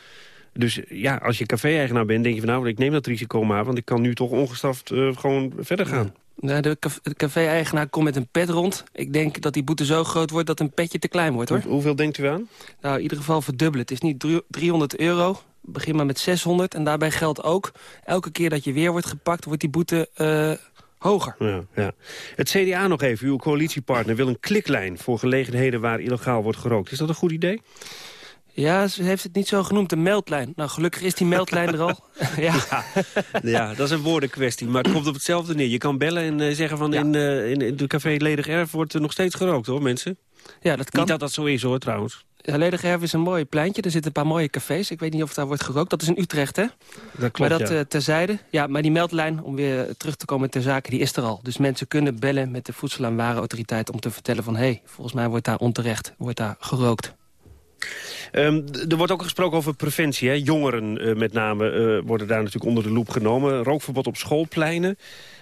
Dus ja, als je café-eigenaar bent, denk je van nou, ik neem dat risico maar... want ik kan nu toch ongestraft uh, gewoon verder gaan. Ja. de café-eigenaar komt met een pet rond. Ik denk dat die boete zo groot wordt dat een petje te klein wordt. hoor. Hoe, hoeveel denkt u aan? Nou, in ieder geval verdubbelen. Het is niet 300 euro, begin maar met 600. En daarbij geldt ook, elke keer dat je weer wordt gepakt... wordt die boete eh, hoger. Ja, ja. Het CDA nog even, uw coalitiepartner wil een kliklijn... voor gelegenheden waar illegaal wordt gerookt. Is dat een goed idee? Ja, ze heeft het niet zo genoemd, een meldlijn. Nou, gelukkig is die meldlijn er al. ja. Ja, dat is een woordenkwestie, maar het komt op hetzelfde neer. Je kan bellen en eh, zeggen van in, eh, in, in de café Ledig Erf wordt er nog steeds gerookt, hoor, mensen. Ja, dat kan. Niet dat dat zo is, hoor, trouwens. Ja, Ledigerf is een mooi pleintje. Er zitten een paar mooie cafés. Ik weet niet of daar wordt gerookt. Dat is in Utrecht, hè? Dat klopt, Maar dat ja. eh, terzijde. Ja, maar die meldlijn, om weer terug te komen ter zake, die is er al. Dus mensen kunnen bellen met de Voedsel- en Warenautoriteit... om te vertellen van, hé, hey, volgens mij wordt daar onterecht, wordt daar gerookt. Ehm, er wordt ook gesproken over preventie. Hè? Jongeren eh, met name eh, worden daar natuurlijk onder de loep genomen. Rookverbod op schoolpleinen.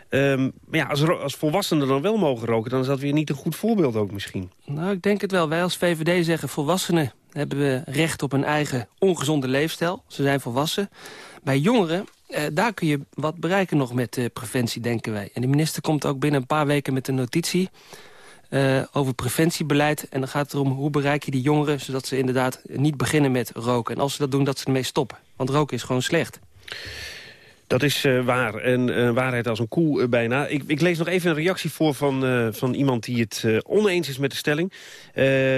Ehm, maar ja, als, als volwassenen dan wel mogen roken... dan is dat weer niet een goed voorbeeld ook misschien. Nou, ik denk het wel. Wij als VVD zeggen volwassenen hebben we recht op een eigen ongezonde leefstijl. Ze zijn volwassen. Bij jongeren, eh, daar kun je wat bereiken nog met preventie, denken wij. En de minister komt ook binnen een paar weken met een notitie... eh, over preventiebeleid. En dan gaat het erom hoe bereik je die jongeren... zodat ze inderdaad niet beginnen met roken. En als ze dat doen, dat ze ermee stoppen. Want roken is gewoon slecht. Dat is eh, waar. En eh, waarheid als een koe bijna. Ik, ik lees nog even een reactie voor van, van iemand die het oneens is met de stelling.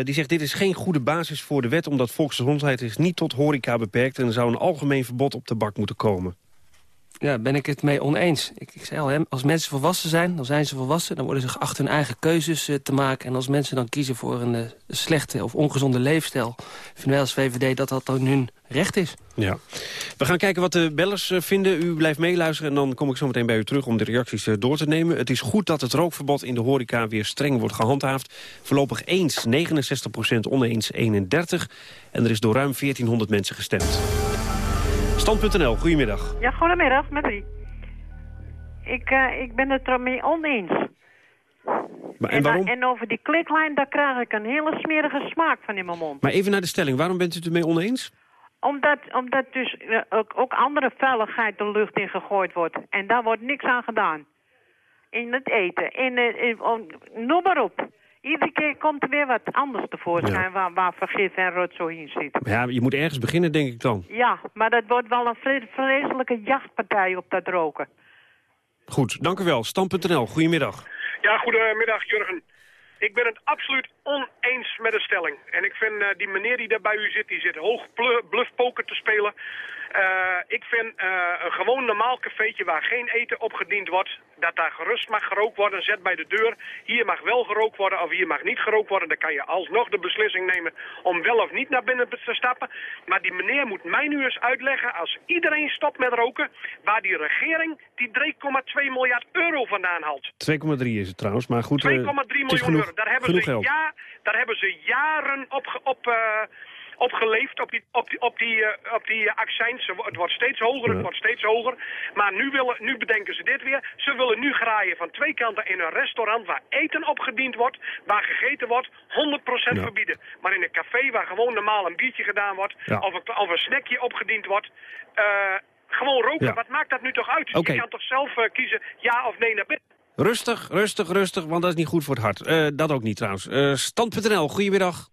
Die zegt, dit is geen goede basis voor de wet... omdat volksgezondheid is niet tot horeca beperkt... en er zou een algemeen verbod op tabak moeten komen. Ja, ben ik het mee oneens. Ik, ik al, als mensen volwassen zijn, dan zijn ze volwassen. Dan worden ze geacht hun eigen keuzes eh, te maken. En als mensen dan kiezen voor een eh, slechte of ongezonde leefstijl... vinden wij als VVD dat dat dan hun recht is. Ja. We gaan kijken wat de bellers eh, vinden. U blijft meeluisteren en dan kom ik zo meteen bij u terug om de reacties door te nemen. Het is goed dat het rookverbod in de horeca weer streng wordt gehandhaafd. Voorlopig eens 69% oneens 31. En er is door ruim 1400 mensen gestemd. Stand.nl, goedemiddag. Ja, goedemiddag, met wie? Ik, eh, ik ben het ermee oneens. Maar, en waarom? En over die kliklijn, daar krijg ik een hele smerige smaak van in mijn mond. Maar even naar de stelling, waarom bent u het ermee oneens? Omdat, omdat dus eh, ook, ook andere veiligheid de lucht in gegooid wordt. En daar wordt niks aan gedaan. In het eten, in, eh, in, oh, noem maar op. Iedere keer komt er weer wat anders tevoorschijn waar, waar vergif en rotzooi in zit. Ja, je moet ergens beginnen, denk ik dan. Ja, maar dat wordt wel een vre- vreselijke jachtpartij op dat roken. Goed, dank u wel. Stand.nl, goedemiddag. Ja, goedemiddag Jurgen. Ik ben het absoluut oneens met de stelling. En ik vind eh, die meneer die daar bij u zit, die zit hoog blu- bluffpoker te spelen. Eh, ik vind eh, een gewoon normaal cafeetje waar geen eten opgediend wordt, dat daar gerust mag gerookt worden, zet bij de deur. Hier mag wel gerookt worden of hier mag niet gerookt worden. Dan kan je alsnog de beslissing nemen om wel of niet naar binnen te stappen. Maar die meneer moet mij nu eens uitleggen, als iedereen stopt met roken, waar die regering die 3,2 miljard euro vandaan haalt. 2,3 is het trouwens, maar goed. 2,3 eh, miljoen genoeg, euro. Daar hebben, ze geld. ja, daar hebben ze jaren op, op, op geleefd, op die, op die, op die, eh, op die eh, accijns. Het wordt steeds hoger, het wordt steeds hoger. Maar nu, willen, nu bedenken ze dit weer. Ze willen nu graaien van twee kanten in een restaurant waar eten opgediend wordt, waar gegeten wordt, 100% Ja. verbieden. Maar in een café waar gewoon normaal een biertje gedaan wordt, Ja. of, een, of een snackje opgediend wordt... eh, gewoon roken, Ja. wat maakt dat nu toch uit? Oké. Je kan toch zelf kiezen ja of nee naar binnen? Rustig, rustig, rustig, want dat is niet goed voor het hart. Dat ook niet trouwens. Stand.nl, goedemiddag.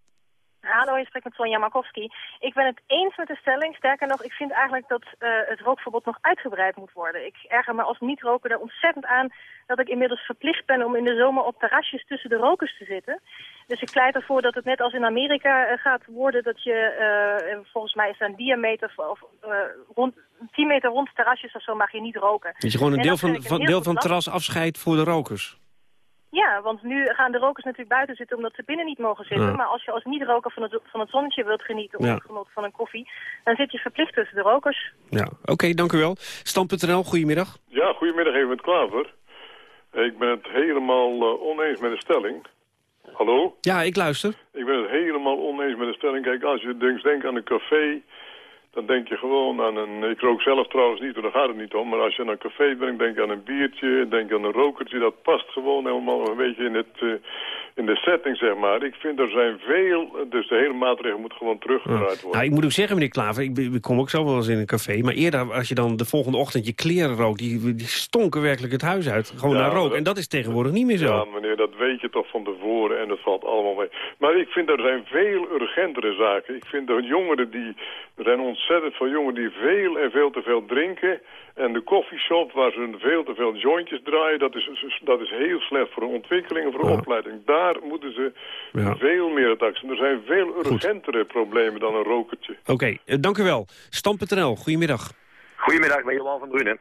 Hallo, je spreekt met Sonja Markowski. Ik ben het eens met de stelling. Sterker nog, ik vind eigenlijk dat eh, het rookverbod nog uitgebreid moet worden. Ik erger me als niet-roker er ontzettend aan dat ik inmiddels verplicht ben om in de zomer op terrasjes tussen de rokers te zitten. Dus ik pleit ervoor dat het net als in Amerika eh, gaat worden dat je, eh, en volgens mij is er een diameter of rond, 10 meter rond terrasjes of zo mag je niet roken. Dat je gewoon een En deel dat van, van, deel van het terras afscheidt voor de rokers. Ja, want nu gaan de rokers natuurlijk buiten zitten omdat ze binnen niet mogen zitten. Ja. Maar als je als niet-roker van het, van het zonnetje wilt genieten of Ja. het genot van een koffie, dan zit je verplicht tussen de rokers. Ja, oké, dank u wel. Stand.nl, goedemiddag. Ja, goedemiddag even met Klaver. Ik ben het helemaal eh, oneens met de stelling. Hallo? Ja, ik luister. Ik ben het helemaal oneens met de stelling. Kijk, als je denkt, denkt aan een café, dan denk je gewoon aan een... Ik rook zelf trouwens niet, daar gaat het niet om. Maar als je aan een café bent, denk aan een biertje, denk aan een rokertje. Dat past gewoon helemaal een beetje in, het, eh, in de setting, zeg maar. Ik vind er zijn veel... Dus de hele maatregel moet gewoon teruggedraaid worden. Nou, ik moet ook zeggen, meneer Klaver, ik, ik kom ook zo wel eens in een café. Maar eerder, als je dan de volgende ochtend je kleren rookt... die, die stonken werkelijk het huis uit. Gewoon Ja, naar rook. En dat is tegenwoordig niet meer zo. Ja, meneer, dat weet je toch van tevoren en dat valt allemaal mee. Maar ik vind er zijn veel urgentere zaken. Ik vind de jongeren die... Er zijn ontzettend veel jongeren die veel en veel te veel drinken. En de koffieshop waar ze veel te veel jointjes draaien, dat is, dat is heel slecht voor hun ontwikkeling en voor hun opleiding. Daar moeten ze veel meer het accent. Er zijn veel urgentere problemen dan een rokertje. Oké, eh, dank u wel. Stam.nl, goedemiddag. Goedemiddag, ik ben Johan van Brunen.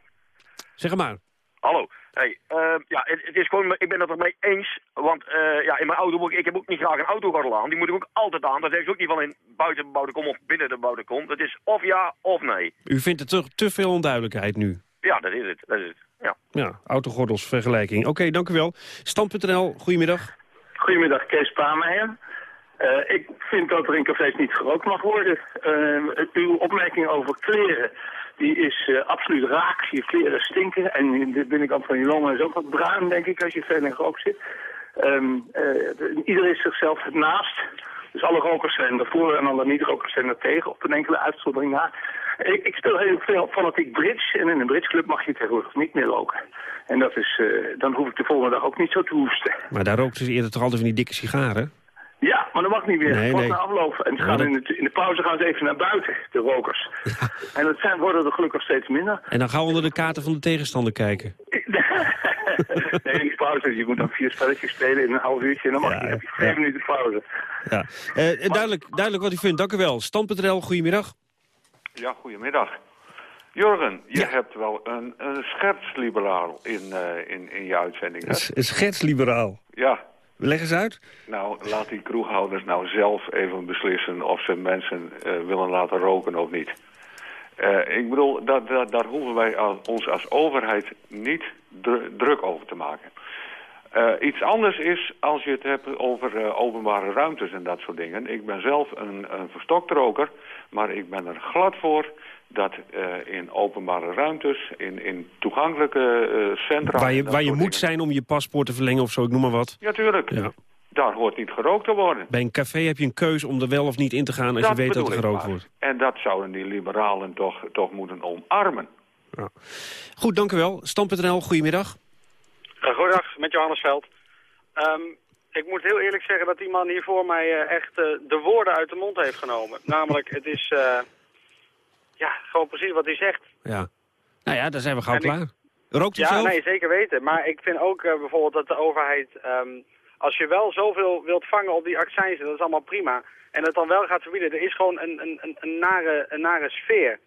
Zeg maar. Hallo. Hey, eh, ja, het, het is gewoon, ik ben het ermee eens. Want eh, ja, in mijn auto ik, heb ook niet graag een autogordel aan. Die moet ik ook altijd aan. Dat heeft ook niet van in buiten de bouwde kom of binnen de bouwde kom. Dat is of ja of nee. U vindt het te, te veel onduidelijkheid nu? Ja, dat is het. Dat is het. Ja. Ja, autogordels vergelijking. Oké, dank u wel. Stam.nl, goedemiddag. Goedemiddag, Kees Paameijer. Uh, ik vind dat er in cafés niet gerookt mag worden. Uh, uw opmerking over kleren, die is uh, absoluut raak. Je kleren stinken en de binnenkant van je longen is ook wat bruin, denk ik, als je veel in rook zit. Um, iedereen is zichzelf naast. Dus alle rokers zijn ervoor en alle niet-rokers zijn er tegen, op een enkele uitzondering na. Ik, ik speel heel veel fanatiek bridge en in een bridgeclub mag je tegenwoordig niet meer roken. En dat is, dan hoef ik de volgende dag ook niet zo te hoesten. Maar daar rookt ze eerder toch altijd van die dikke sigaren? Ja, maar dat mag niet meer. Nee, nee. na afloop. En ze gaan in, de, in de pauze gaan ze even naar buiten, de rokers. En dat zijn, worden er gelukkig steeds minder. En dan gauw onder de kaarten van de tegenstander kijken. nee, die pauze. Je moet dan vier spelletjes spelen in een half uurtje. En dan mag je, heb je vijf minuten pauze. Ja. Eh, duidelijk, duidelijk wat u vindt, dank u wel. Stam.nl, goedemiddag. Ja, goedemiddag. Jurgen, je hebt wel een, een schertsliberaal in, eh, in, in je uitzending. Hè? Een schetsliberaal. Ja, Leg eens uit. nou laat die kroeghouders nou zelf even beslissen of ze mensen eh, willen laten roken of niet. Eh, ik bedoel, daar, hoeven wij als, ons als overheid niet dru- druk over te maken. Eh, iets anders is als je het hebt over openbare ruimtes en dat soort dingen. Ik ben zelf een, een verstokt roker, maar ik ben er glad voor dat eh, in openbare ruimtes, in, in toegankelijke eh, centra... Waar je, waar je moet zijn om je paspoort te verlengen of zo, ik noem maar wat. Ja, tuurlijk. Ja. Daar hoort niet gerookt te worden. Bij een café heb je een keuze om er wel of niet in te gaan als je weet dat er gerookt maar. wordt. En dat zouden die liberalen toch, toch moeten omarmen. Goed, dank u wel. Stam.nl, goedemiddag. Uh, goedendag, met Johannes Veld. Ehm, ik moet heel eerlijk zeggen dat die man hier voor mij eh, echt eh, de woorden uit de mond heeft genomen. Namelijk, het is eh, ja, gewoon precies wat hij zegt. Ja. Nou ja, daar zijn we gauw En ik- klaar. Rookt u ja, zelf? nee, zeker weten. Maar ik vind ook eh, bijvoorbeeld dat de overheid, ehm, als je wel zoveel wilt vangen op die accijnzen, dat is allemaal prima. En het dan wel gaat verbieden, er is gewoon een, een, een, nare, een nare sfeer.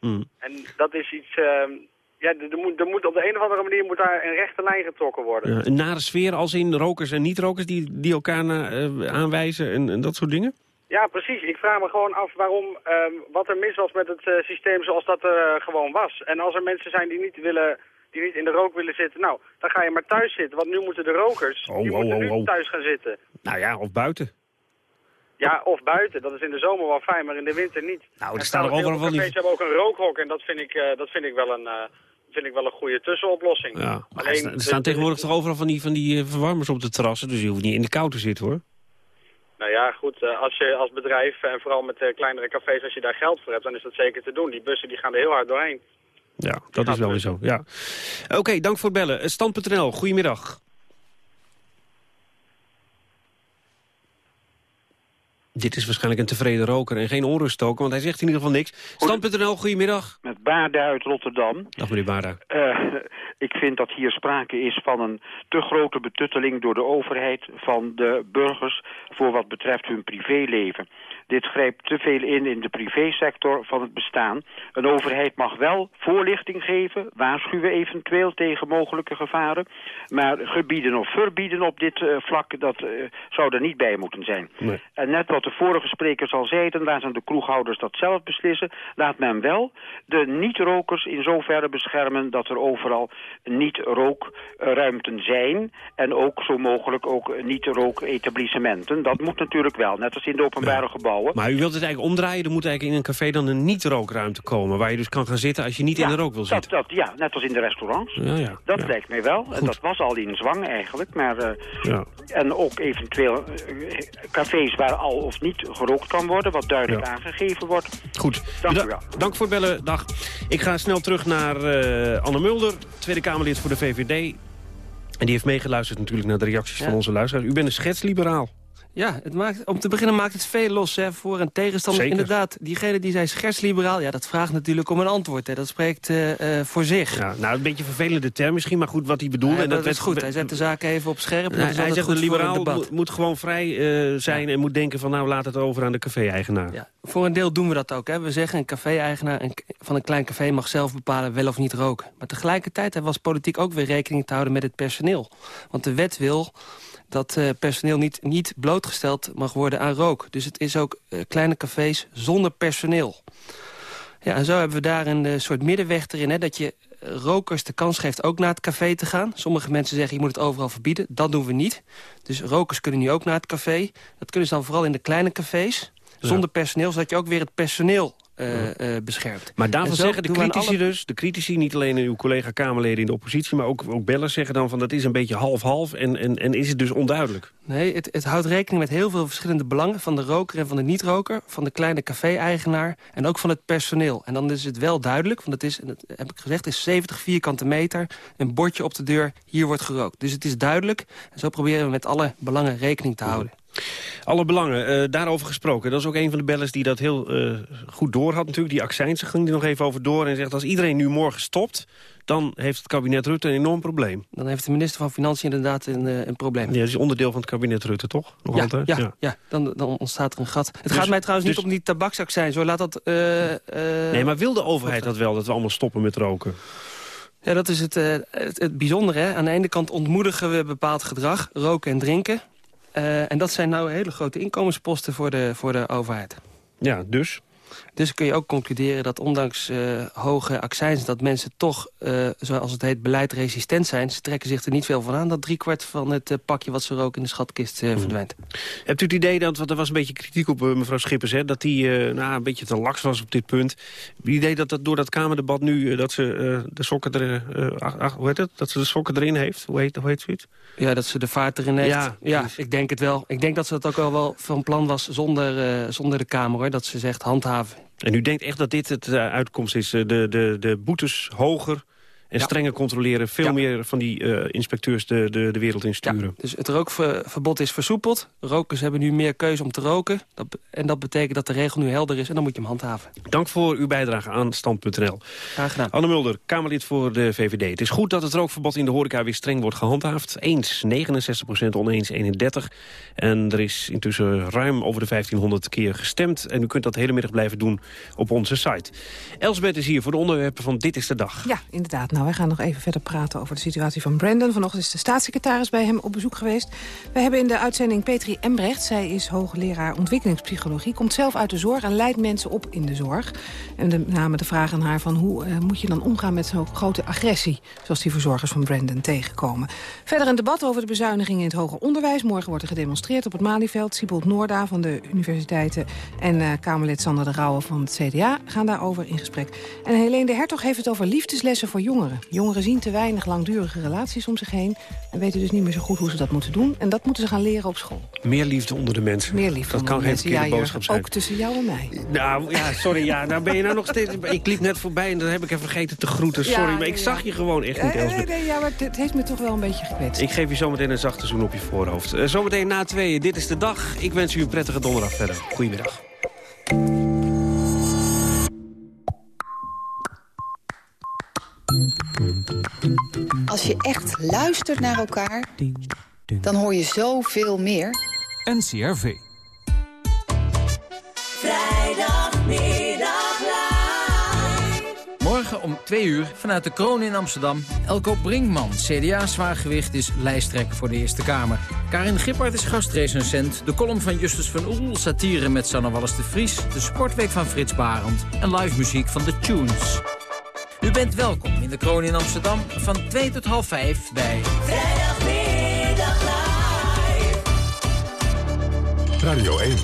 Hmm. En dat is iets, ehm, ja, er, moet, er moet op de een of andere manier moet daar een rechte lijn getrokken worden. Ja, een nare sfeer als in rokers en niet-rokers die, die elkaar na- eh, aanwijzen en, en dat soort dingen? Ja, precies. Ik vraag me gewoon af waarom, ehm, wat er mis was met het eh, systeem zoals dat er eh, gewoon was. En als er mensen zijn die niet willen, die niet in de rook willen zitten, nou, dan ga je maar thuis zitten. Want nu moeten de rokers, Oh, die oh, moeten oh, nu oh. thuis gaan zitten. Nou ja, of buiten. Ja, of buiten. Dat is in de zomer wel fijn, maar in de winter niet. Nou, er staan er overal van die... hebben ook een rookhok en dat vind ik, eh, dat vind ik wel een... vind ik wel een goede tussenoplossing. Ja, Alleen, er sta- staan de- tegenwoordig toch overal van die, van die verwarmers op de terrassen, dus je hoeft niet in de kou te zitten hoor. Nou ja, goed, eh, als je als bedrijf, en vooral met eh, kleinere cafés, als je daar geld voor hebt, dan is dat zeker te doen. Die bussen die gaan er heel hard doorheen. Ja, dat is wel weer zo. Ja. Oké, dank voor het bellen. Eh, Stand.nl, goedemiddag. Dit is waarschijnlijk een tevreden roker en geen onruststoker, want hij zegt in ieder geval niks. Stand.nl, goedemiddag. Met Baarda uit Rotterdam. Dag meneer Baarda. Eh, ik vind dat hier sprake is van een te grote betutteling door de overheid van de burgers voor wat betreft hun privéleven. Dit grijpt te veel in in de privésector van het bestaan. Een overheid mag wel voorlichting geven, waarschuwen eventueel tegen mogelijke gevaren. Maar gebieden of verbieden op dit eh, vlak, dat eh, zou er niet bij moeten zijn. En net wat de vorige sprekers al zeiden, laten de kroeghouders dat zelf beslissen. Laat men wel de niet-rokers in zoverre beschermen dat er overal niet-rookruimten zijn. En ook zo mogelijk ook niet-rooketablissementen. Dat moet natuurlijk wel, net als in de openbare gebouwen. Maar u wilt het eigenlijk omdraaien, er moet eigenlijk in een café dan een niet-rookruimte komen... waar je dus kan gaan zitten als je niet in de rook wil dat, zitten. dat, ja, net als in de restaurants. Ja, ja. Dat lijkt mij wel. En dat was al in zwang eigenlijk. Maar, eh, Ja. En ook eventueel eh, cafés waar al of niet gerookt kan worden, wat duidelijk aangegeven wordt. Goed. Dank u wel. Dank voor het bellen. Dag. Ik ga snel terug naar eh, Anne Mulder, Tweede Kamerlid voor de VVD. En die heeft meegeluisterd natuurlijk naar de reacties van onze luisteraars. U bent een schetsliberaal. Ja, het maakt, om te beginnen maakt het veel los hè, voor een tegenstander. Zeker. Inderdaad, diegene die zei schersliberaal, ja, dat vraagt natuurlijk om een antwoord. Hè. Dat spreekt eh, eh, voor zich. Ja, nou, een beetje een vervelende term misschien, maar goed, wat hij bedoelde. Ja, en dat, werd- is goed. Hij zet de zaken even op scherp. en hij zegt een liberaal debat. moet, moet gewoon vrij eh, zijn en moet denken van nou laat het over aan de café-eigenaar. Ja, voor een deel doen we dat ook. Hè. We zeggen een café-eigenaar van een klein café mag zelf bepalen wel of niet roken. Maar tegelijkertijd was politiek ook weer rekening te houden met het personeel. Want de wet wil dat eh, personeel niet, niet blootgesteld mag worden aan rook. Dus het is ook eh, kleine cafés zonder personeel. Ja, en zo hebben we daar een eh, soort middenweg erin. Hè, dat je rokers de kans geeft ook naar het café te gaan. Sommige mensen zeggen je moet het overal verbieden. Dat doen we niet. Dus rokers kunnen nu ook naar het café. Dat kunnen ze dan vooral in de kleine cafés. Zonder personeel, zodat je ook weer het personeel eh, eh, beschermt. Maar daarvan zeggen de critici alle- dus, de critici, niet alleen uw collega-Kamerleden in de oppositie, maar ook, ook bellers zeggen dan van dat is een beetje half-half en, en, en is het dus onduidelijk. Nee, het, het houdt rekening met heel veel verschillende belangen... van de roker en van de niet-roker, van de kleine café-eigenaar... en ook van het personeel. En dan is het wel duidelijk, want het is, en dat heb ik gezegd... is 70 vierkante meter, een bordje op de deur, hier wordt gerookt. Dus het is duidelijk, en zo proberen we met alle belangen rekening te houden. Alle belangen, eh, daarover gesproken. Dat is ook een van de bellers die dat heel eh, goed door had natuurlijk. Die accijnsen ging er nog even over door en zegt... als iedereen nu morgen stopt, dan heeft het kabinet Rutte een enorm probleem. Dan heeft de minister van Financiën inderdaad een, eh, een probleem. Ja, dat is onderdeel van het kabinet Rutte, toch? Nog ja, altijd? ja, ja. dan, dan ontstaat er een gat. Het Dus- gaat mij trouwens dus- niet om die tabaksaccijns, hoor. Laat dat... Nee, maar wil de overheid dat wel, dat we allemaal stoppen met roken? Ja, dat is het, het, het bijzondere. Hè? Aan de ene kant ontmoedigen we bepaald gedrag, roken en drinken. Eh, en dat zijn nou hele grote inkomensposten voor de, voor de overheid. Ja, dus? Dus kun je ook concluderen dat ondanks eh, hoge accijns... dat mensen toch, eh, zoals het heet, beleidresistent zijn. Ze trekken zich er niet veel van aan... dat driekwart van het eh, pakje wat ze roken in de schatkist eh, verdwijnt. Hebt u het idee, dat, want er was een beetje kritiek op mevrouw Schippers... Hè, dat die nou, een beetje te laks was op dit punt. Het idee dat, dat door dat Kamerdebat nu... dat ze de sokken er, ach, hoe heet het? Dat ze de sokken erin heeft? Hoe heet, hoe heet zoiets? Ja, dat ze de vaart erin heeft. Ja, Ja, ik denk het wel. Ik denk dat ze dat ook wel, wel van plan was zonder, zonder de Kamer. Hoor. Dat ze zegt handhaven. En u denkt echt dat dit het eh, uitkomst is? eh, de, de, de boetes hoger en Ja. strenger controleren. Veel Ja. meer van die eh, inspecteurs de, de, de wereld insturen. Dus het rookverbod is versoepeld. Rokers hebben nu meer keuze om te roken. Dat, en dat betekent dat de regel nu helder is en dan moet je hem handhaven. Dank voor uw bijdrage aan Stand.nl. Graag gedaan. Anne Mulder, Kamerlid voor de VVD. Het is goed dat het rookverbod in de horeca weer streng wordt gehandhaafd. Eens 69% oneens 31. En er is intussen ruim over de 1500 keer gestemd. En u kunt dat de hele middag blijven doen op onze site. Elsbeth is hier voor de onderwerpen van Dit is de Dag. Ja, inderdaad. Nou, wij gaan nog even verder praten over de situatie van Brandon. Vanochtend is de staatssecretaris bij hem op bezoek geweest. We hebben in de uitzending Petri Embrecht. Zij is hoogleraar ontwikkelingspsychologie. Komt zelf uit de zorg en leidt mensen op in de zorg. En met name de vraag aan haar van hoe eh, moet je dan omgaan met zo'n grote agressie... zoals die verzorgers van Brandon tegenkomen. Verder een debat over de bezuinigingen in het hoger onderwijs. Morgen wordt er gedemonstreerd op het Malieveld. Siebold Noorda van de universiteiten en eh, Kamerlid Sander de Rauwe van het CDA gaan daarover in gesprek. En Helene de Hertog heeft het over liefdeslessen voor jongeren. Jongeren zien te weinig langdurige relaties om zich heen... en weten dus niet meer zo goed hoe ze dat moeten doen. En dat moeten ze gaan leren op school. Meer liefde onder de mensen. Meer liefde Dat onder kan de geen mensen. verkeerde Ja, boodschap zijn. Ook tussen jou en mij. Nou ja, sorry, ja, nou ben je nou nog steeds... Ik liep net voorbij en dan heb ik even vergeten te groeten. Sorry, Ja, maar ik ja, zag je gewoon echt niet, Nee, nee, nee, ja, maar het, het heeft me toch wel een beetje gekwetst. Ik geef je zometeen een zachte zoen op je voorhoofd. Eh, zometeen na tweeën, dit is de dag. Ik wens u een prettige donderdag verder. Goedemiddag. Als je echt luistert naar elkaar, dan hoor je zoveel meer. NCRV. Vrijdagmiddag live. Morgen om 2 uur vanuit de Kroon in Amsterdam. Elko Brinkman, CDA-zwaargewicht, is lijsttrekker voor de Eerste Kamer. Karin Gippard is gastrecensent. De column van Justus van Oel, satire met Sanne Wallis de Vries. De sportweek van Frits Barend. En live muziek van The Tunes. U bent welkom in de Kroon in Amsterdam van 2 tot half 5 bij... Vrijdagmiddag live. Radio 1.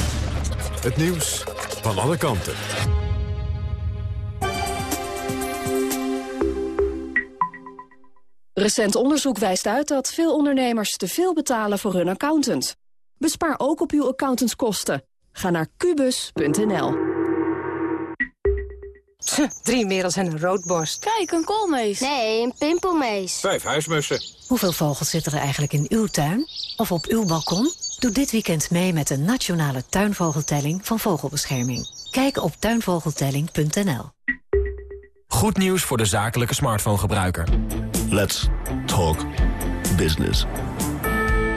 Het nieuws van alle kanten. Recent onderzoek wijst uit dat veel ondernemers te veel betalen voor hun accountant. Bespaar ook op uw accountantskosten. Ga naar kubus.nl. Drie merels en een roodborst. Kijk, een koolmees. Nee, een pimpelmees. Vijf huismussen. Hoeveel vogels zitten er eigenlijk in uw tuin? Of op uw balkon? Doe dit weekend mee met de nationale tuinvogeltelling van Vogelbescherming. Kijk op tuinvogeltelling.nl. Goed nieuws voor de zakelijke smartphone-gebruiker. Let's talk business.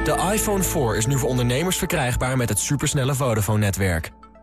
De iPhone 4 is nu voor ondernemers verkrijgbaar met het supersnelle Vodafone-netwerk.